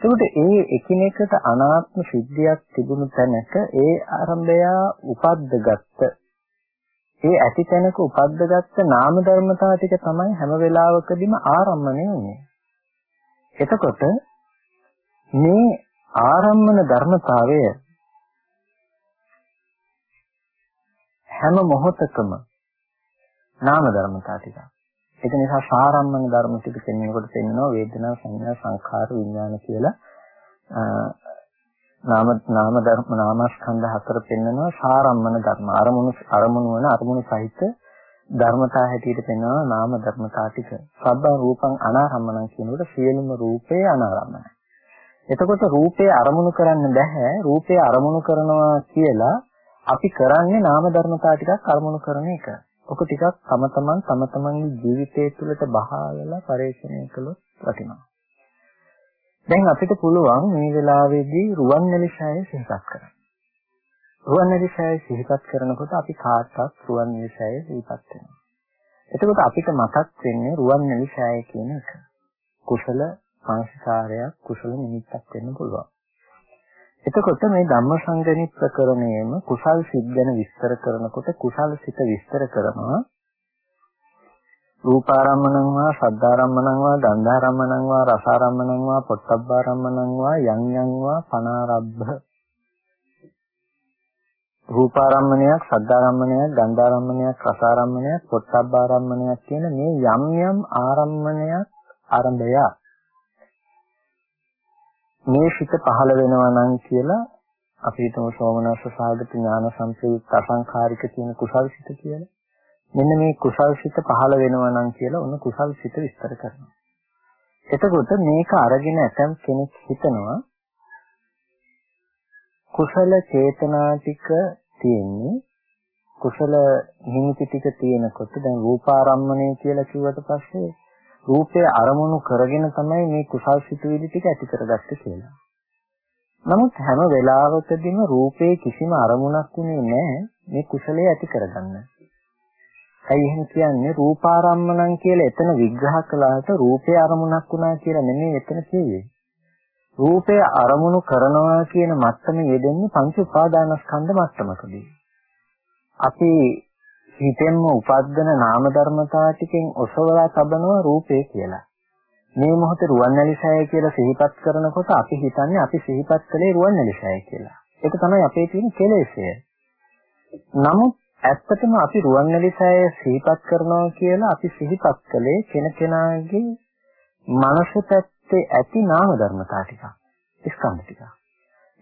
එතකොට ඒ එකිනෙකට අනාත්ම සිද්ධියක් තිබුණු තැනක ඒ ආරම්භය උපද්දගත්ත ඒ ඇති තැනක උපද්දගත්ත නාම ධර්මතා ටික තමයි හැම වෙලාවකදීම ආරම්භණය වෙන්නේ. එතකොට මේ ආරම්මන ධර්මතාවය හැම මොහොතකම නාම ධර්මතා ටික. ඒක නිසා සාරම්මන ධර්ම ටික කියනකොට තේරෙනවා වේදනා සංඥා සංඛාර විඥාන කියලා නාම නාම ධර්ම නාමස්කන්ධ හතර පෙන්වනවා සාරම්මන ධර්ම. අරමුණු අරමුණු වන අරමුණු සහිත ධර්මතා හැටියට පෙන්වනවා නාම ධර්මතා ටික. සබ්බ රූපං අනාරම්මන කියනකොට සියලුම රූපේ අනාරම්මනයි. එතකොට රූපේ අරමුණු කරන්න බෑ. රූපේ අරමුණු කරනවා කියලා අපි කරන්නේ නාම ධර්මතා ටිකක් අරමුණු කරන එක. ඔක ටිකක් තම තමන් තම තමන්ගේ ජීවිතය තුළට බහාලා පරිශ්‍රණය කළොත් වටිනවා. දැන් අපිට පුළුවන් මේ වෙලාවේදී රුවන්වැලි සිහිපත් කරන්න. රුවන්වැලි සිහිපත් කරනකොට අපි කාටවත් රුවන්වැලි සිහිපත් වෙනවා. එතකොට අපිට මතක් වෙන්නේ රුවන්වැලි කියන එක. කුසල මානසිකාරයක් කුසල නිමිත්තක් වෙන්න පුළුවන්. එතකොට මේ ධම්මසංගණි ප්‍රකරණයම කුසල් සිත් ගැන විස්තර කරනකොට කුසල් සිත විස්තර කරනවා. රූපාරම්මණං වා සද්ධාරම්මණං වා ගන්ධාරම්මණං වා රසාරම්මණං වා පොට්ටබ්බාරම්මණං වා යං යං වා පනාරබ්බ. රූපාරම්මණයක් සද්ධාරම්මණයක් ගන්ධාරම්මණයක් රසාරම්මණයක් පොට්ටබ්බාරම්මණයක් කියන මේ යම් යම් ආරම්මණයක් ආරම්භය. මේ සිත පහළ වෙනවා නම් කියලා අපි හිතමු සෝමනස්ස සාගත ඥාන සම්ප්‍රයුක්ත අසංඛාරික කියන කුසල් සිත කියලා. මෙන්න මේ කුසල් සිත පහළ වෙනවා නම් කියලා ඔන්න කුසල් සිත විස්තර කරනවා. එතකොට මේක අරගෙන ඇතම් කෙනෙක් හිතනවා කුසල චේතනා ටික තියෙන්නේ කුසල නිමිති ටික තියෙනකොට දැන් රූපාරම්මණය කියලා කිව්වට පස්සේ රූපය අරමුණු කරගෙන තමයි මේ කුසල් සිතුවිලි ටික ඇති කරගත්තේ කියලා. නමුත් හැම වෙලාවකදීම රූපේ කිසිම අරමුණක් උනේ නැහැ මේ කුසලයේ ඇති කරගන්න. ඇයි එහෙම කියන්නේ රූපාරම්මණන් කියලා එතන විග්‍රහ කළාට රූපේ අරමුණක් වුණා කියලා නෙමෙයි එතන කිව්වේ. රූපය අරමුණු කරනවා කියන මට්ටමේ යෙදෙන්නේ පංච උපාදානස්කන්ධ මට්ටමකදී. අපි හිතෙන්ම උපද්දන නාම ධර්මතා ටිකෙන් ඔසවලා තබනවා රූපේ කියලා. මේ මොහොතේ රුවන්වැලිසෑය කියලා සිහිපත් කරනකොට අපි හිතන්නේ අපි සිහිපත් කළේ රුවන්වැලිසෑය කියලා. ඒක තමයි අපේ තියෙන කෙලෙසය. නමුත් ඇත්තටම අපි රුවන්වැලිසෑය සිහිපත් කරනවා කියලා අපි සිහිපත් කළේ කෙනකෙනාගේ මනස පැත්තේ ඇති නාම ධර්මතා ටිකක්. ස්කන්ධ ටිකක්.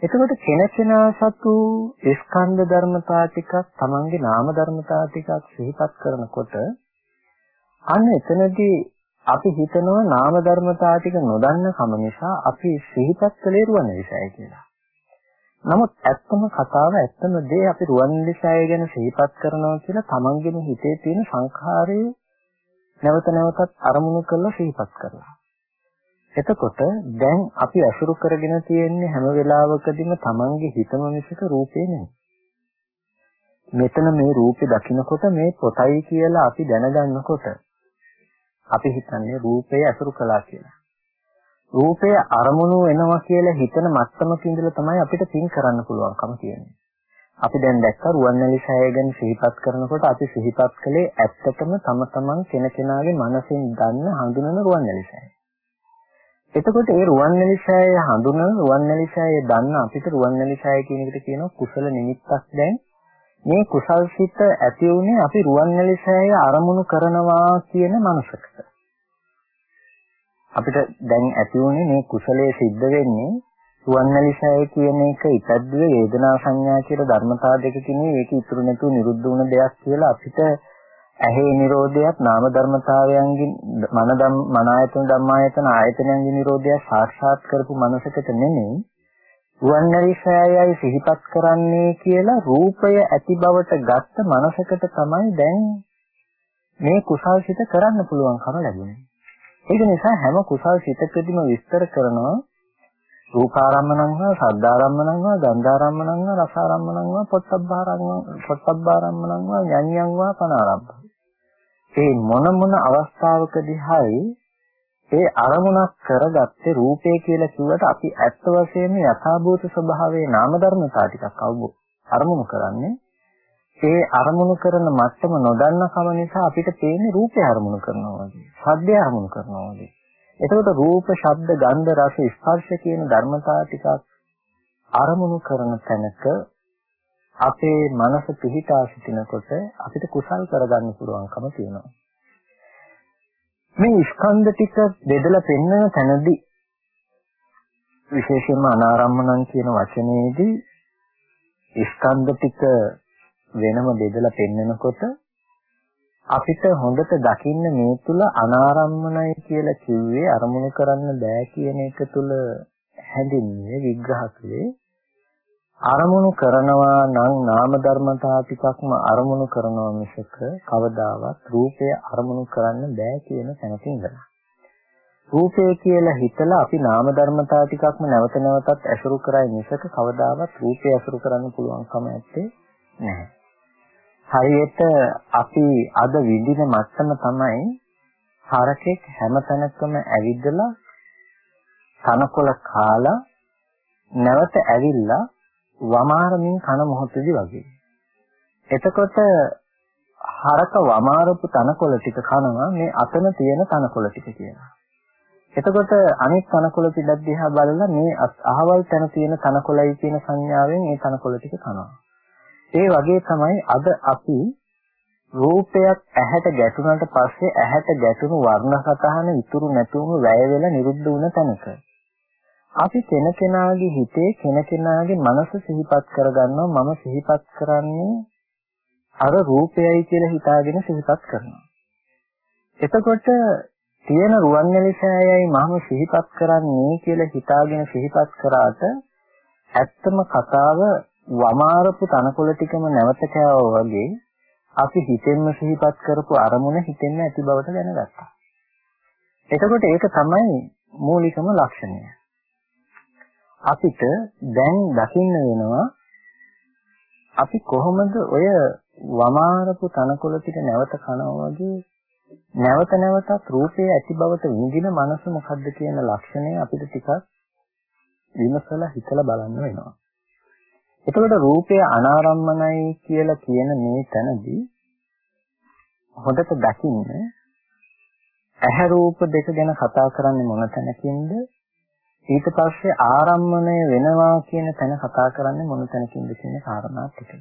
එතකොට කෙනකෙනා සතු ස්කන්ධ ධර්මතා ටිකක් තමන්ගේ නාම ධර්මතා ටිකක් සිහිපත් කරනකොට අන්න එතනදී අපි හිතනවා නාම ධර්මතා ටික නොදන්න කම නිසා අපි සිහිපත් කළේ රුවන්වැලිසෑය කියලා. නමුත් ඇත්තම කතාව ඇත්තම දේ අපි රුවන්වැලිසෑය ගැන සිහිපත් කරනවා කියලා තමන්ගේම හිතේ තියෙන සංඛාරයේ නැවත නැවතත් අරමුණු කරලා සිහිපත් කරලා. එතකොට දැන් අපි අසුරු කරගෙන තියෙන්නේ හැම වෙලාවකදීම Tamange හිතම මිසක රූපේ නෙමෙයි. මෙතන මේ රූපේ දකිනකොට මේ පොතයි කියලා අපි දැනගන්නකොට අපි හිතන්නේ රූපය අසුරු කළා කියලා. රූපය අරමුණු වෙනවා කියලා හිතන මත්තමක ඉඳලා තමයි අපිට තින් කරන්න පුළුවන්කම තියෙන්නේ. අපි දැන් දැක්ක රුවන්වැලි සෑය ගැන සිහිපත් කරනකොට අපි සිහිපත් කළේ ඇත්තටම තම තමන් කෙනකෙනාගේ මනසෙන් ගන්න හඳුනන රුවන්වැලි සෑය. එතකොට ඒ රුවන්වැලි ඡායය හඳුනන රුවන්වැලි ඡායය දන්න අපිට රුවන්වැලි ඡායය කියන එකට කියනවා කුසල නිමිත්තක් දැන්. මේ කුසල් සිත ඇති උනේ අපි රුවන්වැලි ඡායය අරමුණු කරනවා කියන මනසකට. අපිට දැන් ඇති උනේ මේ කුසලයේ සිද්ධ වෙන්නේ රුවන්වැලි ඡායය කියන එක ඉපැද්දුවේ වේදනා සංඥා කියලා ධර්මතාව දෙකකින් ඒක ඉතුරු නැතුව නිරුද්ධ වුණ දෙයක් කියලා අපිට ඇහි නිරෝධයත් නාම ධර්මතාවයන්ගෙන් මන ධම් මන ආයතන ධම්මායතන ආයතනයන්ගේ නිරෝධය සාක්ෂාත් කරපු මනසකට නෙමෙයි. වන්නරිසයයි සිහිපත් කරන්නේ කියලා රූපය ඇති බවට ගත්ත මනසකට තමයි දැන් මේ කුසල් සිත කරන්න පුළුවන්කම ලැබුණේ. ඒක නිසා හැම කුසල් සිතකදීම විස්තර කරනවා. රූපාරම්මණං වා සද්ධාරම්මණං වා ගන්ධාරම්මණං වා රසාරම්මණං වා පොට්ටබ්බාරම්මණං පොට්ටබ්බාරම්මණං වා යඤ්ඤං වා පනාරම්භ ඒ මොන මොන අවස්ථාවකදී හරි ඒ අරමුණක් කරගත්තේ රූපය කියලා කිව්වට අපි ඇත්ත වශයෙන්ම යථාභූත ස්වභාවයේ නාම ධර්මතා ටිකක් අවබෝධ අරමුණු කරන්නේ ඒ අරමුණු කරන මට්ටම නොදන්න කම නිසා අපිට පේන්නේ රූපය අරමුණු කරනවා වගේ, ශබ්දය අරමුණු කරනවා වගේ. එතකොට රූප, ශබ්ද, ගන්ධ, රස, ස්පර්ශ කියන ධර්මතා ටිකක් අරමුණු කරන තැනක අපේ මනස පිහිටා සිටිනකොට අපිට කුසල් කරගන්න පුළුවන්කම තියෙනවා. මේ ස්කන්ධ ටික බෙදලා පෙන්වන තැනදී විශේෂයෙන්ම අනාරම්මණන් කියන වචනේදී ස්කන්ධ ටික වෙනම බෙදලා පෙන්නකොට අපිට හොඳට දකින්න මේ තුල අනාරම්මණයි කියලා කිව්වේ අරමුණු කරන්න බෑ කියන එක තුල හැඳින්න්නේ විග්‍රහ කළේ අරමුණු කරනවා නම් නාම ධර්මතා ටිකක්ම අරමුණු කරනවා මිසක කවදාවත් රූපය අරමුණු කරන්න බෑ කියන තැනක ඉඳලා රූපය කියලා හිතලා අපි නාම ධර්මතා ටිකක්ම නැවත නැවතත් ඇසුරු කරයි මිසක කවදාවත් රූපය ඇසුරු කරන්න පුළුවන්කම නැත්තේ නැහැ. හරියට අපි අද විඳින මත්තම තමයි හරකෙක් හැමතැනකම ඇවිදලා තනකොළ කාලා නැවත ඇවිල්ලා වමාරමින් කන මොහොතදී වගේ. එතකොට හරක වමාරපු තනකොළ ටික කනවා මේ අතන තියෙන තනකොළ ටික කියලා. එතකොට අනිත් තනකොළ පිටක් දිහා බලලා මේ අහවල් තැන තියෙන තනකොළයි කියන සංඥාවෙන් ඒ තනකොළ ටික කනවා. ඒ වගේ තමයි අද අපි රූපයක් ඇහැට ගැටුණාට පස්සේ ඇහැට ගැටුණු වර්ණ සතහන ඉතුරු නැතුවම වැය වෙලා නිරුද්ධ වුණ තැනක. අපි කෙනකෙනාගේ හිතේ කෙනකෙනාගේ මනස සිහිපත් කරගන්නවා මම සිහිපත් කරන්නේ අර රූපයයි කියලා හිතාගෙන සිහිපත් කරනවා. එතකොට තියෙන රුවන්වැලි සෑයයි මම සිහිපත් කරන්නේ කියලා හිතාගෙන සිහිපත් කරාට ඇත්තම කතාව වමාරපු තනකොළ ටිකම නැවත කෑවා වගේ අපි හිතෙන්ම සිහිපත් කරපු අරමුණ හිතෙන්න ඇති බවට දැනගත්තා. එතකොට ඒක තමයි මූලිකම ලක්ෂණය. අපිට දැන් දකින්න වෙනවා අපි කොහොමද ඔය වමාරපු තනකොළ ටික නැවත කනවා වගේ නැවත නැවතත් රූපයේ ඇති බවට විඳින මනස මොකද්ද කියන ලක්ෂණය අපිට ටිකක් විමසලා හිතලා බලන්න වෙනවා. එතකොට රූපය අනාරම්මනයි කියලා කියන මේ තැනදී හොඳට දකින්න ඇහැ රූප දෙක ගැන කතා කරන්නේ මොන තැනකින්ද ඊට පස්සේ ආරම්මණය වෙනවා කියන තැන කතා කරන්නේ මොන තැනකින්ද කියන කාරණා ටිකයි.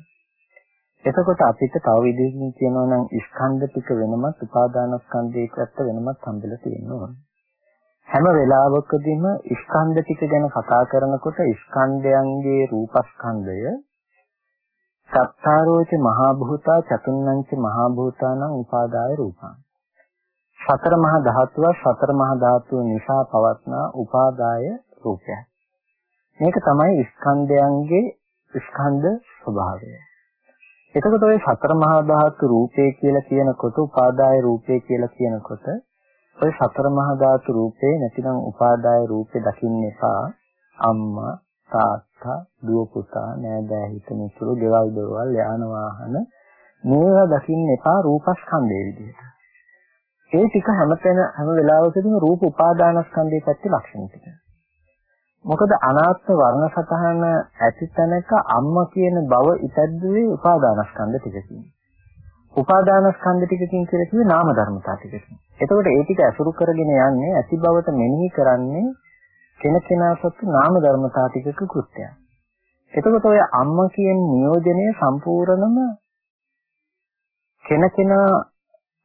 එතකොට අපිට තව විදිහකින් කියනවා නම් ස්කන්ධ ටික වෙනමත් උපාදානස්කන්ධයක ඇත්ත වෙනමත් හම්බෙලා තියෙනවා. හැම වෙලාවකදීම ස්කන්ධ ටික ගැන කතා කරනකොට ස්කන්ධයන්ගේ රූපස්කන්ධය සත්තාරෝච මහා භූතා චතුන්නංච මහා භූතානං උපාදාය රූපං. සතර මහා ධාතුව සතර මහා ධාතුව නිසා පවත්නා උපාදාය රූපය. මේක තමයි ස්කන්ධයන්ගේ ස්කන්ධ ස්වභාවය. එතකොට ওই සතර මහා ධාතු රූපේ කියලා කියනකොට උපාදාය රූපේ කියලා කියනකොට ඔය සතර මහා ධාතු රූපේ නැතිනම් උපාදාය රූපේ දකින්න එපා අම්මා තාත්තා දුව පුතා නෑදෑ හිත මිතුරු ගෙවල් දොරවල් යාන වාහන මේවා දකින්න එපා රූපස්කන්ධයේ විදිහට. ඒ ටික හැමතැන හැම වෙලාවකදීම රූප උපාදානස්කන්ධයේ පැත්තේ ලක්ෂණ ටික. මොකද අනාත්ම වර්ණ සතහන ඇති තැනක අම්මා කියන බව ඉපැද්දුවේ උපාදානස්කන්ධ ටිකකින්. උපාදානස්කන්ධ ටිකකින් කියලා කිව්වේ නාම ධර්මතා ටිකකින්. එතකොට ඒ ටික අසුරු කරගෙන යන්නේ ඇති බවට මෙනෙහි කරන්නේ කෙනකෙනා සතු නාම ධර්මතා ටිකක කෘත්‍යයක්. එතකොට ඔය අම්මා කියන නියෝජනය සම්පූර්ණම කෙනකෙනා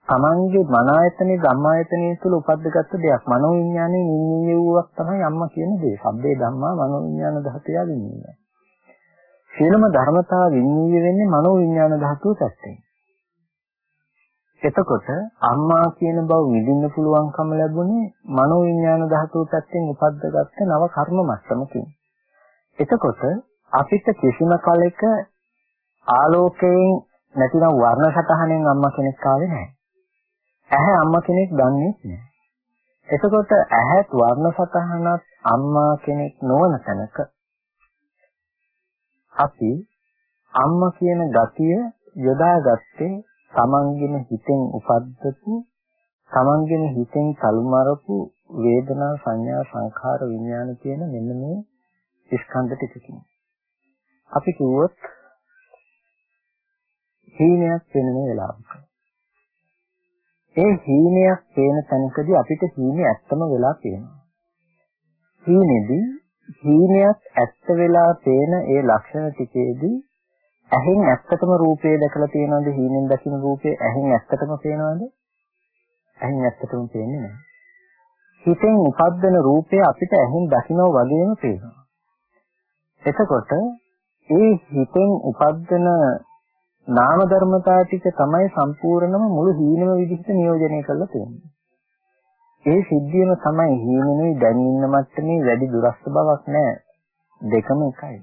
තමන්ගේ මන ආයතනේ ධම්මායතනේ තුල උපද්දගත්ත දෙයක්. මනෝ විඥානේ නිඤ්ඤයුවක් තමයි අම්මා කියන දේ. සබ්බේ ධම්මා මනෝ විඥාන ධාතය විඤ්ඤාණය. සියලුම ධර්මතා විඤ්ඤාණය වෙන්නේ මනෝ විඥාන ධාතුව පැත්තෙන්. එතකොට අම්මා කියන බව විඳින්න පුළුවන්කම ලැබුණේ මනෝ විඥාන ධාතුව පැත්තෙන් උපද්දගත්ත නව කර්ම මට්ටමකින්. එතකොට අපිට කිසිම කලෙක ආලෝකයෙන් නැතිනම් වර්ණ සතහනෙන් අම්මා කෙනෙක් ආවේ නැහැ. ඇහැ අම්මා කෙනෙක් දන්නේ නැහැ. එතකොට ඇහත් වර්ණ සතහනත් අම්මා කෙනෙක් නොවන තැනක අපි අම්මා කියන ගතිය යොදාගත්තේ තමන්ගෙන හිතෙන් උපද්දපු තමන්ගෙන හිතෙන් කල්මරපු වේදනා සංඥා සංඛාර විඥාන කියන මෙන්න මේ ස්කන්ධ ටිකකින් අපි කිව්වොත් හීනයක් වෙන වෙලාවක ඒ හීනයක් පේන තැනකදී අපිට හීනේ ඇත්තම වෙලා පේනවා. හීනේදී හීනයක් ඇත්ත වෙලා පේන ඒ ලක්ෂණ ටිකේදී ඇහෙන් ඇත්තටම රූපේ දැකලා තියෙනවද හීනෙන් දකින රූපේ ඇහෙන් ඇත්තටම පේනවද? ඇහෙන් ඇත්තටම පේන්නේ නැහැ. හිතෙන් උපද්දන රූපය අපිට ඇහෙන් දකිනවා වගේම පේනවා. එතකොට ඒ හිතෙන් උපද්දන නාම ධර්මතා ටික තමයි සම්පූර්ණම මුළු හීනම විදිහට නියෝජනය කරලා තියෙන්නේ. ඒ සිද්ධියම තමයි හීනෙනුයි දැනින්න මට්ටමේ වැඩි දුරස්ත බවක් නැහැ. දෙකම එකයි.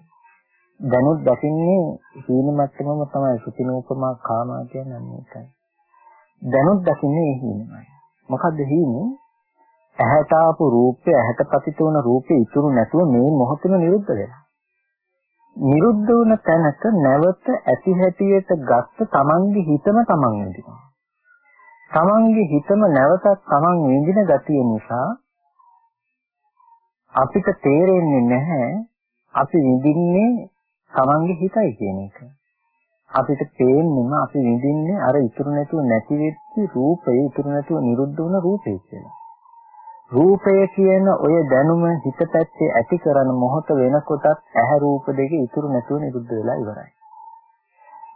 දැනුත් දකින්නේ හීන මට්ටමම තමයි සුතිනෝපමා කාමා කියන්නේ ඒකයි. දැනුත් දකින්නේ හීනමයි. මොකද්ද හීනේ? ඇහැට ආපු රූපය ඇහැට පතිත වුණ රූපේ ඉතුරු නැතුව මේ මොහොතේම නිරුද්ධ වෙනවා. නිරුද්ධ වුණ තැනක නැවත ඇති හැටියට ගත්ත තමන්ගේ හිතම තමන් විඳිනවා. තමන්ගේ හිතම නැවතත් තමන් විඳින ගතිය නිසා අපිට තේරෙන්නේ නැහැ අපි විඳින්නේ තමන්ගේ හිතයි කියන එක. අපිට පේන්නේම අපි විඳින්නේ අර ඉතුරු නැතුව නැති වෙච්ච රූපේ ඉතුරු නැතුව නිරුද්ධ වුණ රූපේ කියලා. රූපය කියන ඔය දැනුම හිත පැත්තේ ඇති කරන මොහොත වෙනකොටත් ඇහැ රූප දෙක ඉතුරු නැතුව නිරුද්ධ වෙලා ඉවරයි.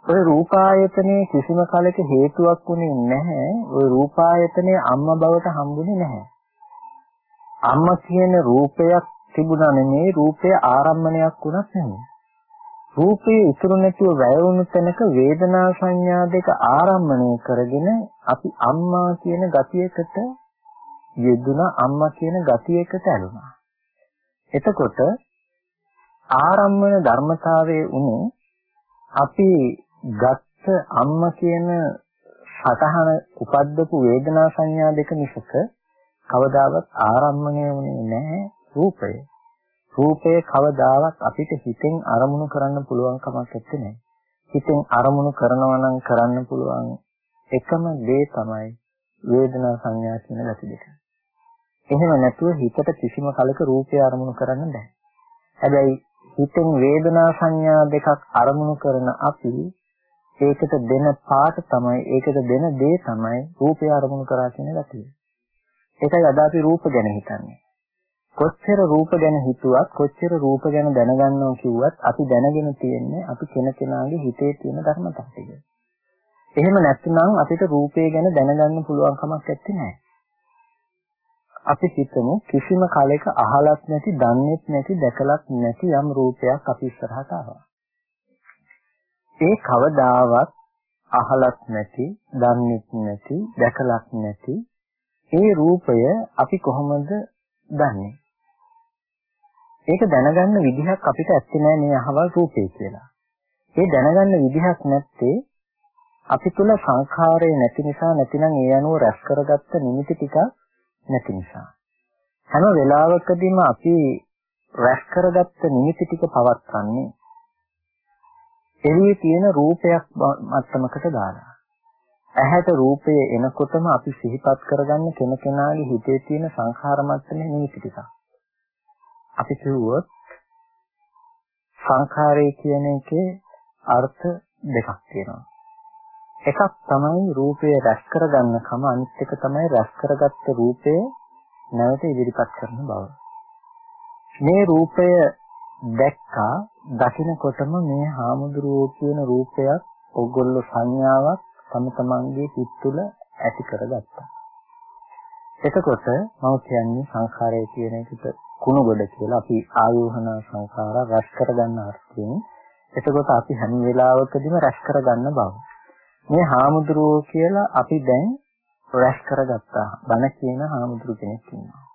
ඔය රූපායතනයේ කිසිම කලක හේතුවක් වුණේ නැහැ. ඔය රූපායතනයේ අම්මා බවට හම්බුනේ නැහැ. අම්මා කියන රූපයක් තිබුණා නෙමේ රූපය ආරම්මණයක් වුණත් නෙමෙයි. රූපේ ඉතුරු නැතුව වැය වුණු තැනක වේදනා සංඥා දෙක ආරම්මණය කරගෙන අපි අම්මා කියන ගතියකට යෙදුනා අම්මා කියන ගතියකට ඇලුනා. එතකොට ආරම්මන ධර්මතාවයේ උනේ අපි ගත්ත අම්මා කියන සතහන උපද්දපු වේදනා සංඥා දෙක මිසක කවදාවත් ආරම්මණය වුණේ නැහැ රූපය. රූපය කවදාවත් අපිට හිතෙන් අරමුණු කරන්න පුළුවන් කමක් නැත්තේ. හිතෙන් අරමුණු කරනවා නම් කරන්න පුළුවන් එකම දේ තමයි වේදනා සංඥා කියන ගැටි දෙක. එහෙම නැතුව හිතට කිසිම කලක රූපය අරමුණු කරන්න බෑ. හැබැයි හිතෙන් වේදනා සංඥා දෙකක් අරමුණු කරන අපි ඒකට දෙන පාට තමයි ඒකට දෙන දේ තමයි රූපය අරමුණු කරා කියන ගැතිය. ඒකයි අද අපි රූප ගැන හිතන්නේ. කොච්චර රූප ගැන හිතුවත් කොච්චර රූප ගැන දැනගන්නවා කිව්වත් අපි දැනගෙන තියෙන්නේ අපි කෙනකෙනාගේ හිතේ තියෙන ධර්මතාව ටික. එහෙම නැත්නම් අපිට රූපය ගැන දැනගන්න පුළුවන් කමක් නැත්තේ. අපි හිතමු කිසිම කලයක අහලත් නැති, දන්නේත් නැති, දැකලත් නැති යම් රූපයක් අපි ඉස්සරහට ආවා. ඒ කවදාවත් අහලත් නැති, දන්නේත් නැති, දැකලත් නැති ඒ රූපය අපි කොහොමද දන්නේ? ඒක දැනගන්න විදිහක් අපිට ඇත්තේ නැහැ මේ අහවල් රූපේ කියලා. ඒ දැනගන්න විදිහක් නැත්තේ අපි තුල සංඛාරය නැති නිසා නැතිනම් ඒ අනුව රැස් කරගත්ත නිමිති ටිකක් නැති නිසා. හැම වෙලාවකදීම අපි රැස් කරගත්ත නිමිති ටික පවත්න්නේ එළියේ තියෙන රූපයක් මට්ටමකට දාලා. ඇහැට රූපය එනකොටම අපි සිහිපත් කරගන්න කෙනකෙනාගේ හිතේ තියෙන සංඛාර මට්ටමේ නිමිති ටික. අපි කිව්වොත් සංඛාරය කියන එකේ අර්ථ දෙකක් තියෙනවා. එකක් තමයි රූපය රැස් කරගන්න කම අනිත් එක තමයි රැස් කරගත්ත රූපය නැවත ඉදිරිපත් කරන බව. මේ රූපය දැක්කා දකිනකොටම මේ හාමුදුරුවෝ කියන රූපයක් ඔගොල්ලෝ සංඥාවක් තම තමන්ගේ සිත් තුළ ඇති කරගත්තා. එතකොට මම කියන්නේ සංඛාරය කියන එකට කුණු ගොඩ කියලා අපි ආයෝහන සංඛාර රැස් කරගන්න අර්ථයෙන් එතකොට අපි හැම වෙලාවකදීම රැස් කරගන්න බව. මේ හාමුදුරුවෝ කියලා අපි දැන් රැස් කරගත්තා. බණ කියන හාමුදුරු කෙනෙක් ඉන්නවා.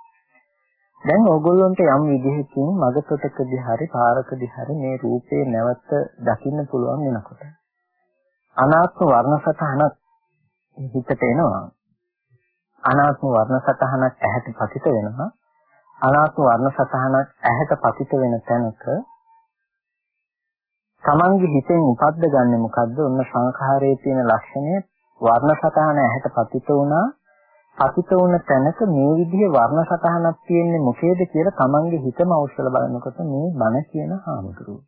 දැන් ඕගොල්ලන්ට යම් විදිහකින් මගතොටකදී හරි පාරකදී හරි මේ රූපේ නැවත දකින්න පුළුවන් වෙනකොට අනාත්ම වර්ණ සතහනක් හිතට එනවා. අනාත්ම වර්ණ සතහනක් ඇහැට පතිත වෙනවා. අනාත්ම වර්ණ සතහනක් ඇහැට පතිත වෙන තැනක තමන්ගේ හිතෙන් උපද්ද ගන්නෙ මොකද්ද? ඔන්න සංඛාරයේ තියෙන ලක්ෂණය වර්ණ සතහන ඇහැට පතිත වුණා. පතිත වුණ තැනක මේ විදිහේ වර්ණ සතහනක් තියෙන්නේ මොකේද කියලා තමන්ගේ හිතම අවශ්‍යල බලනකොට මේ බණ කියන හාමුදුරුවෝ.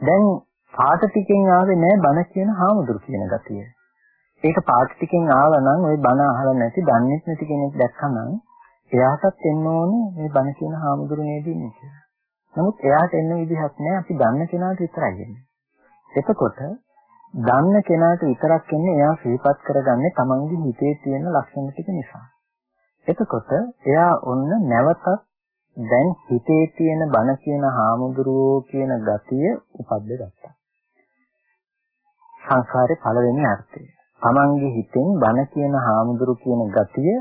දැන් පාට ටිකෙන් ආවේ නෑ බණ කියන හාමුදුරු කියන ගතිය. ඒක පාටි ටිකෙන් ආව නම් ওই බණ අහලා නැති දන්නේ නැති කෙනෙක් දැක්කම එයාටත් එන්න ඕනේ මේ බණ කියන හාමුදුරු නේද ඉන්නේ කියලා. නමුත් එයාට එන්න විදිහක් නැහැ අපි දන්න කෙනාට විතරයි එන්නේ. එතකොට දන්න කෙනාට විතරක් එන්නේ එයා සිහිපත් කරගන්නේ තමන්ගේ හිතේ තියෙන ලක්ෂණ ටික නිසා. එතකොට එයා ඔන්න නැවතත් දැන් හිතේ තියෙන බණ කියන හාමුදුරුවෝ කියන ගතිය උපද්ද ගත්තා. සංසාරේ පළවෙනි අර්ථය. Tamange හිතෙන් බණ කියන හාමුදුරු කියන ගතිය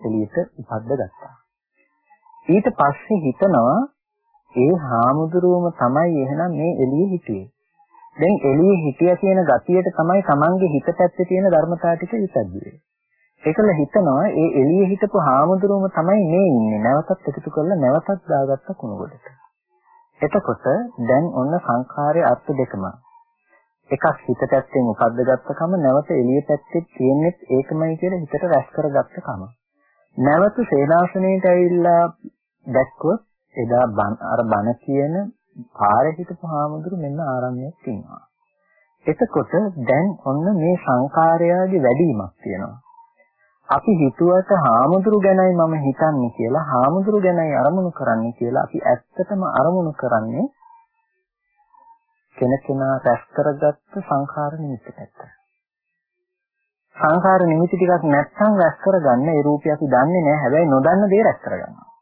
එළියට උපද්ද ගත්තා. ඊට පස්සේ හිතනවා ඒ හාමුදුරුවම තමයි එහෙනම් මේ එළියේ හිටියේ. දැන් එළියේ හිටියා කියන ගතියට තමයි Tamange හිත පැත්තේ තියෙන ධර්මතාව ටික විසද්දුවේ. ඒකල හිතනවා ඒ එළියේ හිටපු හාමුදුරුවම තමයි මේ ඉන්නේ. නැවතත් එකතු කරලා නැවතත් දාගත්ත කුණුගොඩට. එතකොට දැන් ඔන්න සංඛාරයේ අර්ථ දෙකම. එකක් හිත පැත්තෙන් උපද්දගත්තකම නැවත එළිය පැත්තේ තියෙන්නේ ඒකමයි කියලා හිතට රැස් කරගත්තකම. නැවත සේනාසනයට ඇවිල්ලා දැක්කොත් එදා අර බණ කියන පාරේ හිටපු හාමුදුරු මෙන්න ආරම්භයක් තියෙනවා. එතකොට දැන් ඔන්න මේ සංකාරයගේ වැඩිවීමක් තියෙනවා. අපි හිතුවට හාමුදුරු ගැනයි මම හිතන්නේ කියලා හාමුදුරු ගැනයි අරමුණු කරන්නේ කියලා අපි ඇත්තටම අරමුණු කරන්නේ කෙනකෙනා රැස් කරගත්ත සංඛාර නිමිති පැත්ත. සංඛාර නිමිති ටිකක් නැත්නම් රැස් කරගන්න ඒ රූපය අපි දන්නේ නැහැ හැබැයි නොදන්න දේ රැස් කරගන්නවා.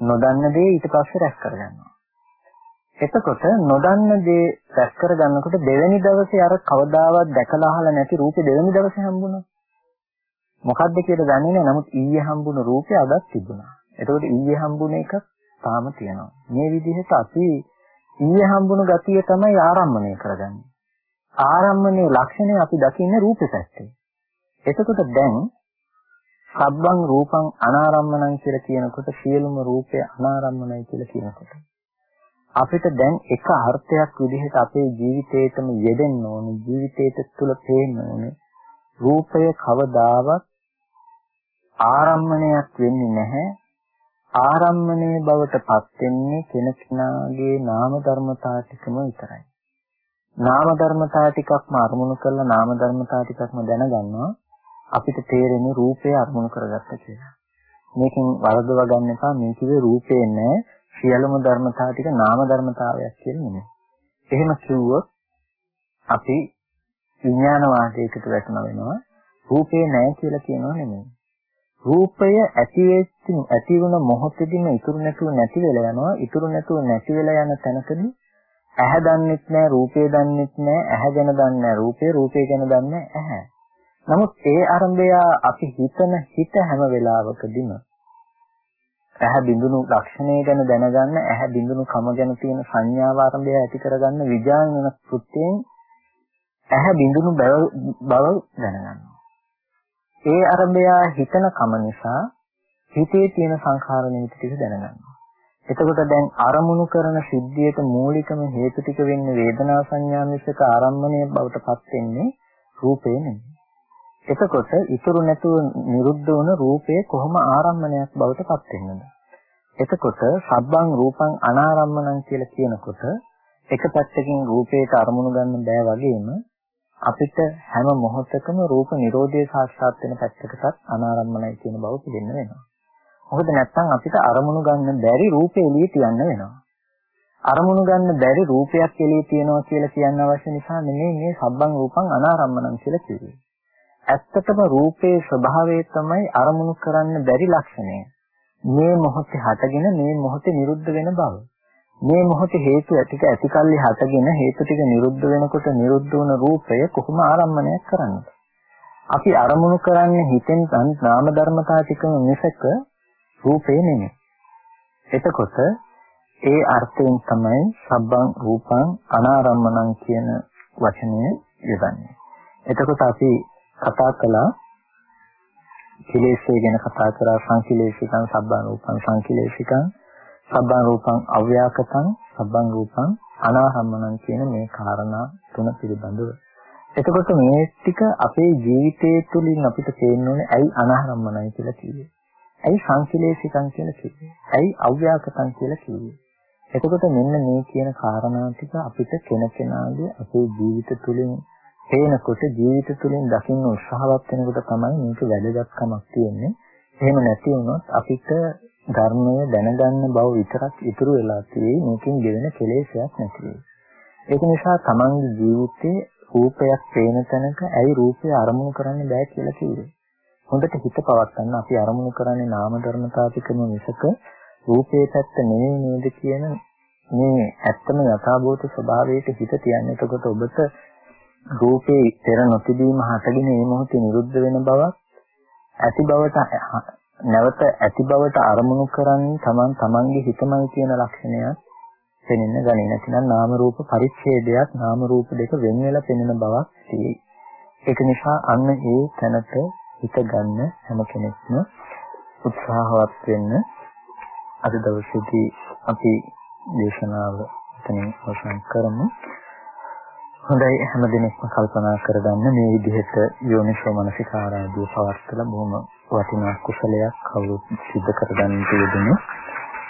නොදන්න දේ ඊට පස්සේ රැස් කරගන්නවා. එතකොට නොදන්න දේ රැස් කරගන්නකොට දෙවෙනි දවසේ අර කවදාවත් දැකලා අහලා නැති රූපේ දෙවෙනි දවසේ හම්බුණා. මොකද්ද කියලා දන්නේ නැහැ. නමුත් ඊයේ හම්බුන රූපය අදත් තිබුණා. එතකොට ඊයේ හම්බුන එක තාම තියෙනවා. මේ විදිහට අපි ඊයේ හම්බුන ගතිය තමයි ආරම්භණය කරගන්නේ. ආරම්භණයේ ලක්ෂණය අපි දකින්නේ රූපේ පැත්තේ. එතකොට දැන් සබ්බං රූපං අනාරම්මණං කියලා කියනකොට සියලුම රූපය අනාරම්මණයි කියලා කියනකොට අපිට දැන් එක අර්ථයක් විදිහට අපේ ජීවිතේටම යෙදෙන්න ඕනේ ජීවිතේට තුල පේන්න ඕනේ රූපය කවදාවත් ආරම්මණයක් වෙන්නේ නැහැ. ආරම්මණයේ බවට පත් වෙන්නේ කෙනකනාගේ නාම ධර්මතා ටිකම විතරයි. නාම ධර්මතා ටිකක්ම අරමුණු කරලා නාම ධර්මතා ටිකක්ම දැනගන්නවා අපිට තේරෙන්නේ රූපය අරමුණු කරගත්ත කියලා. මේකෙන් වරදව ගන්න එපා මේ කිව්වේ රූපේ නෑ සියලුම ධර්මතා ටික නාම ධර්මතාවයක් කියලා නෙමෙයි. එහෙම කිව්වොත් අපි විඥාන වාදයකට වැටෙන වෙනවා රූපේ නෑ කියලා කියනව නෙමෙයි. රූපය ඇති වෙච්ච ඇති වුණ මොහොතේදීම ඉතුරු නැතුව නැති වෙලා යනවා. ඉතුරු නැතුව නැති වෙලා යන තැනකදී ඇහැ දන්නෙත් නෑ රූපේ දන්නෙත් නෑ ඇහැ ගැන දන්නේ නෑ රූපේ රූපේ ගැන දන්නේ ඇහැ. නමුත් ඒ අරඹය අපි හිතන හිත හැම වෙලාවකදීම ඇහැ බිඳුණු ලක්ෂණය ගැන දැනගන්න ඇහැ බිඳුණු කම ගැන තියෙන සංඥාව ආරම්භය ඇති කරගන්න විඥානන කෘත්‍යයෙන් ඇහැ බිඳුණු බව දැනගන්නවා. ඒ අරබයා හිතන කම නිසා හිතේ තියෙන සංඛාර නිමිති ටික දැනගන්නවා. එතකොට දැන් අරමුණු කරන සිද්ධියට මූලිකම හේතු ටික වෙන්නේ වේදනා සංඥා මිසක ආරම්භණය බවට පත් වෙන්නේ රූපේ නෙමෙයි. එතකොට ඉතුරු නැතුව නිරුද්ධ වුණ රූපේ කොහොම ආරම්භණයක් බවට පත් වෙන්නද? එතකොට සබ්බං රූපං අනාරම්මණං කියලා කියනකොට එක පැත්තකින් රූපේට අරමුණු ගන්න බෑ වගේම අපිට හැම මොහොතකම රූප නිරෝධය සාක්ෂාත් වෙන පැත්තකටත් අනාරම්මනයි කියන බව පිළිගන්න වෙනවා. මොකද නැත්නම් අපිට අරමුණු ගන්න බැරි රූපේ එළියේ තියන්න වෙනවා. අරමුණු ගන්න බැරි රූපයක් එළියේ තියනවා කියලා කියන්න අවශ්‍ය නිසා නෙමෙයි මේ සබ්බං රූපං අනාරම්මනං කියලා කිව්වේ. ඇත්තටම රූපේ ස්වභාවය තමයි අරමුණු කරන්න බැරි ලක්ෂණය. මේ මොහොතේ හටගෙන මේ මොහොතේ නිරුද්ධ වෙන බව. මේ මොහොතේ හේතු ටික ඇතිකල්ලි හටගෙන හේතු ටික නිරුද්ධ වෙනකොට නිරුද්ධ වන රූපය කොහොම ආරම්භණයක් කරන්නද? අපි අරමුණු කරන්නේ හිතෙන් නාම ධර්මතා ටිකම මිසක රූපේ නෙමෙයි. එතකොට ඒ අර්ථයෙන් තමයි සබ්බං රූපං අනාරම්මණං කියන වචනය යොදන්නේ. එතකොට අපි කතා කළා කිලේශය ගැන කතා කරා සංකිලේශිකං සබ්බං රූපං සංකිලේශිකං සබ්බං රූපං අව්‍යාකතං සබ්බං රූපං අනාහම්මනං කියන මේ කාරණා තුන පිළිබඳව. එතකොට මේ ටික අපේ ජීවිතයේ තුලින් අපිට තේරෙන්නේ ඇයි අනාහම්මනයි කියලා කිව්වේ. ඇයි සංකලේශිකං කියලා කිව්වේ. ඇයි අව්‍යාකතං කියලා කිව්වේ. එතකොට මෙන්න මේ කියන කාරණා ටික අපිට කෙනකෙනාගේ අපේ ජීවිත තුලින් පේනකොට ජීවිත තුළින් දකින්න උත්සාහවත් වෙනකොට තමයි මේක වැදගත්කමක් තියෙන්නේ. එහෙම නැති වුණොත් අපිට ධර්මය දැනගන්න බව විතරක් ඉතුරු වෙලා තියෙයි මේකෙන් ගෙවෙන කෙලෙසයක් නැති වෙයි. ඒක නිසා තමන්ගේ ජීවිතේ රූපයක් පේන තැනක ඇයි රූපය අරමුණු කරන්න බෑ කියලා කිව්වේ. හොඳට හිත පවත්න්න අපි අරමුණු කරන්නේ නාම ධර්මතාතිකම මිසක රූපේ පැත්ත නෙවෙයි නේද කියන මේ ඇත්තම යථාභූත ස්වභාවයට හිත තියන්නේ. එතකොට ඔබට රූපේ පෙර නොතිබීම හටගෙන මේ මොහොතේ නිරුද්ධ වෙන බවක් ඇති බවට නැවත ඇති බවට අරමුණු කරන්නේ Taman Tamanගේ හිතමයි කියන ලක්ෂණයක් පෙනෙන්න ගනී. නැතිනම් නාම රූප පරිච්ඡේදයක් නාම රූප දෙක වෙන වෙලා පෙනෙන බවක් තියෙයි. ඒක නිසා අන්න ඒ තැනට හිත ගන්න හැම කෙනෙක්ම උත්සාහවත් වෙන්න අද දවසේදී අපි දේශනාව එතනින් අවසන් කරමු. හොඳයි හැම දිනෙකම කල්පනා කරගන්න මේ විදිහට යෝනිසෝ මනසිකාරාදී පවර්තලා බොහොම වටිනා කුසලයක් කවුරුත් සිද්ධ කරගන්න තියෙන්නේ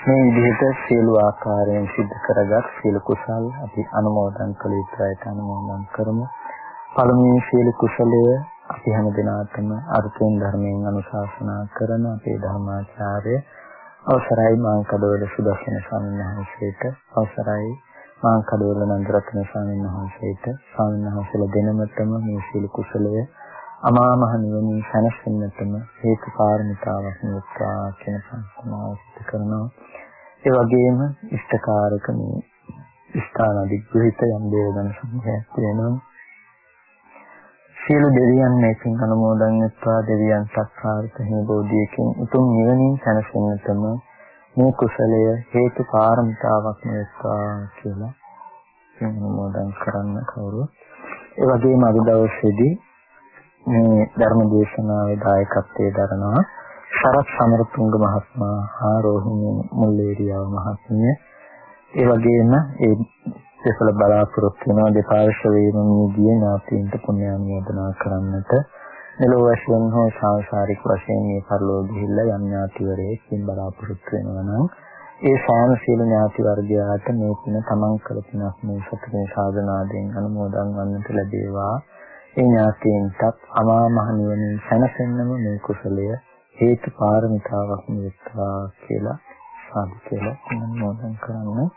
මේ විදිහට සියලු ආකාරයෙන් සිද්ධ කරගත් සියලු කුසල් අපි අනුමෝදන් කළ යුතුයි අනුමෝදන් කරමු. පළමුවෙනි සියලු කුසලය අපි හැම දිනාටම අර්ථයෙන් ධර්මයෙන් අනුශාසනා කරන අපේ ධර්මාචාර්ය අවසරයි මාංකඩවල සුදස්සන ස්වාමීන් වහන්සේට අවසරයි. මාං කඩවල නන්දරත්න ස්වාමීන් වහන්සේට ස්වාමීන් වහන්සේලා දෙනමතම මේ සීල කුසලය අමා මහ නිවනින් සැනසෙන්නටම හේතු කාරණිකාවක් නෙවෙත්වා කියන සංකල්පනාව සිදු කරනවා. ඒ වගේම ඉෂ්ඨකාරක මේ ස්ථාන අධිග්‍රහිත යම් දේවදන සමූහයක් තියෙනවා. සියලු දෙවියන් මේකින් අනුමෝදන් වෙත්වා දෙවියන් සත්කාරිත හේබෝධියකින් උතුම් නිවනින් සැනසෙන්නටම මේ කුසලය හේතු පාරමිතාවක් නෙවෙත්වා කියලා අනුමෝදන් කරන්න කවුරු. ඒ වගේම අද දවසේදී මේ ධර්ම දේශනාවේ දායකත්වයේ දරනවා සරත් සමරතුංග මහත්මයා හා රෝහිණී මුල්ලේරියාව මහත්මිය. ඒ වගේම ඒ දෙසල බලාපොරොත්තු වෙන දෙපාර්ශ්වයේම මේ ගිය ඥාතීන්ට පුණ්‍ය අනුමෝදනා කරන්නට මෙලොව වශයෙන් හෝ සාංශාරික වශයෙන් මේ පරිලෝක ගිහිල්ලා යම් ඥාතිවරයෙක්ින් බලාපොරොත්තු වෙනවා නම් ඒ සෑම සීල ඥාති වර්ගයාට මේ පින තමන් කළ පිනක් මේ සතුටින් සාධනාවෙන් අනුමෝදන් වන්නට ලැබේවා. ඒ ඥාතීන්ටත් අමා මහ නිවනින් සැනසෙන්නම මේ කුසලය හේතු පාරමිතාවක් නෙවෙත්වා කියලා සාදු කියලා අනුමෝදන් කරන්න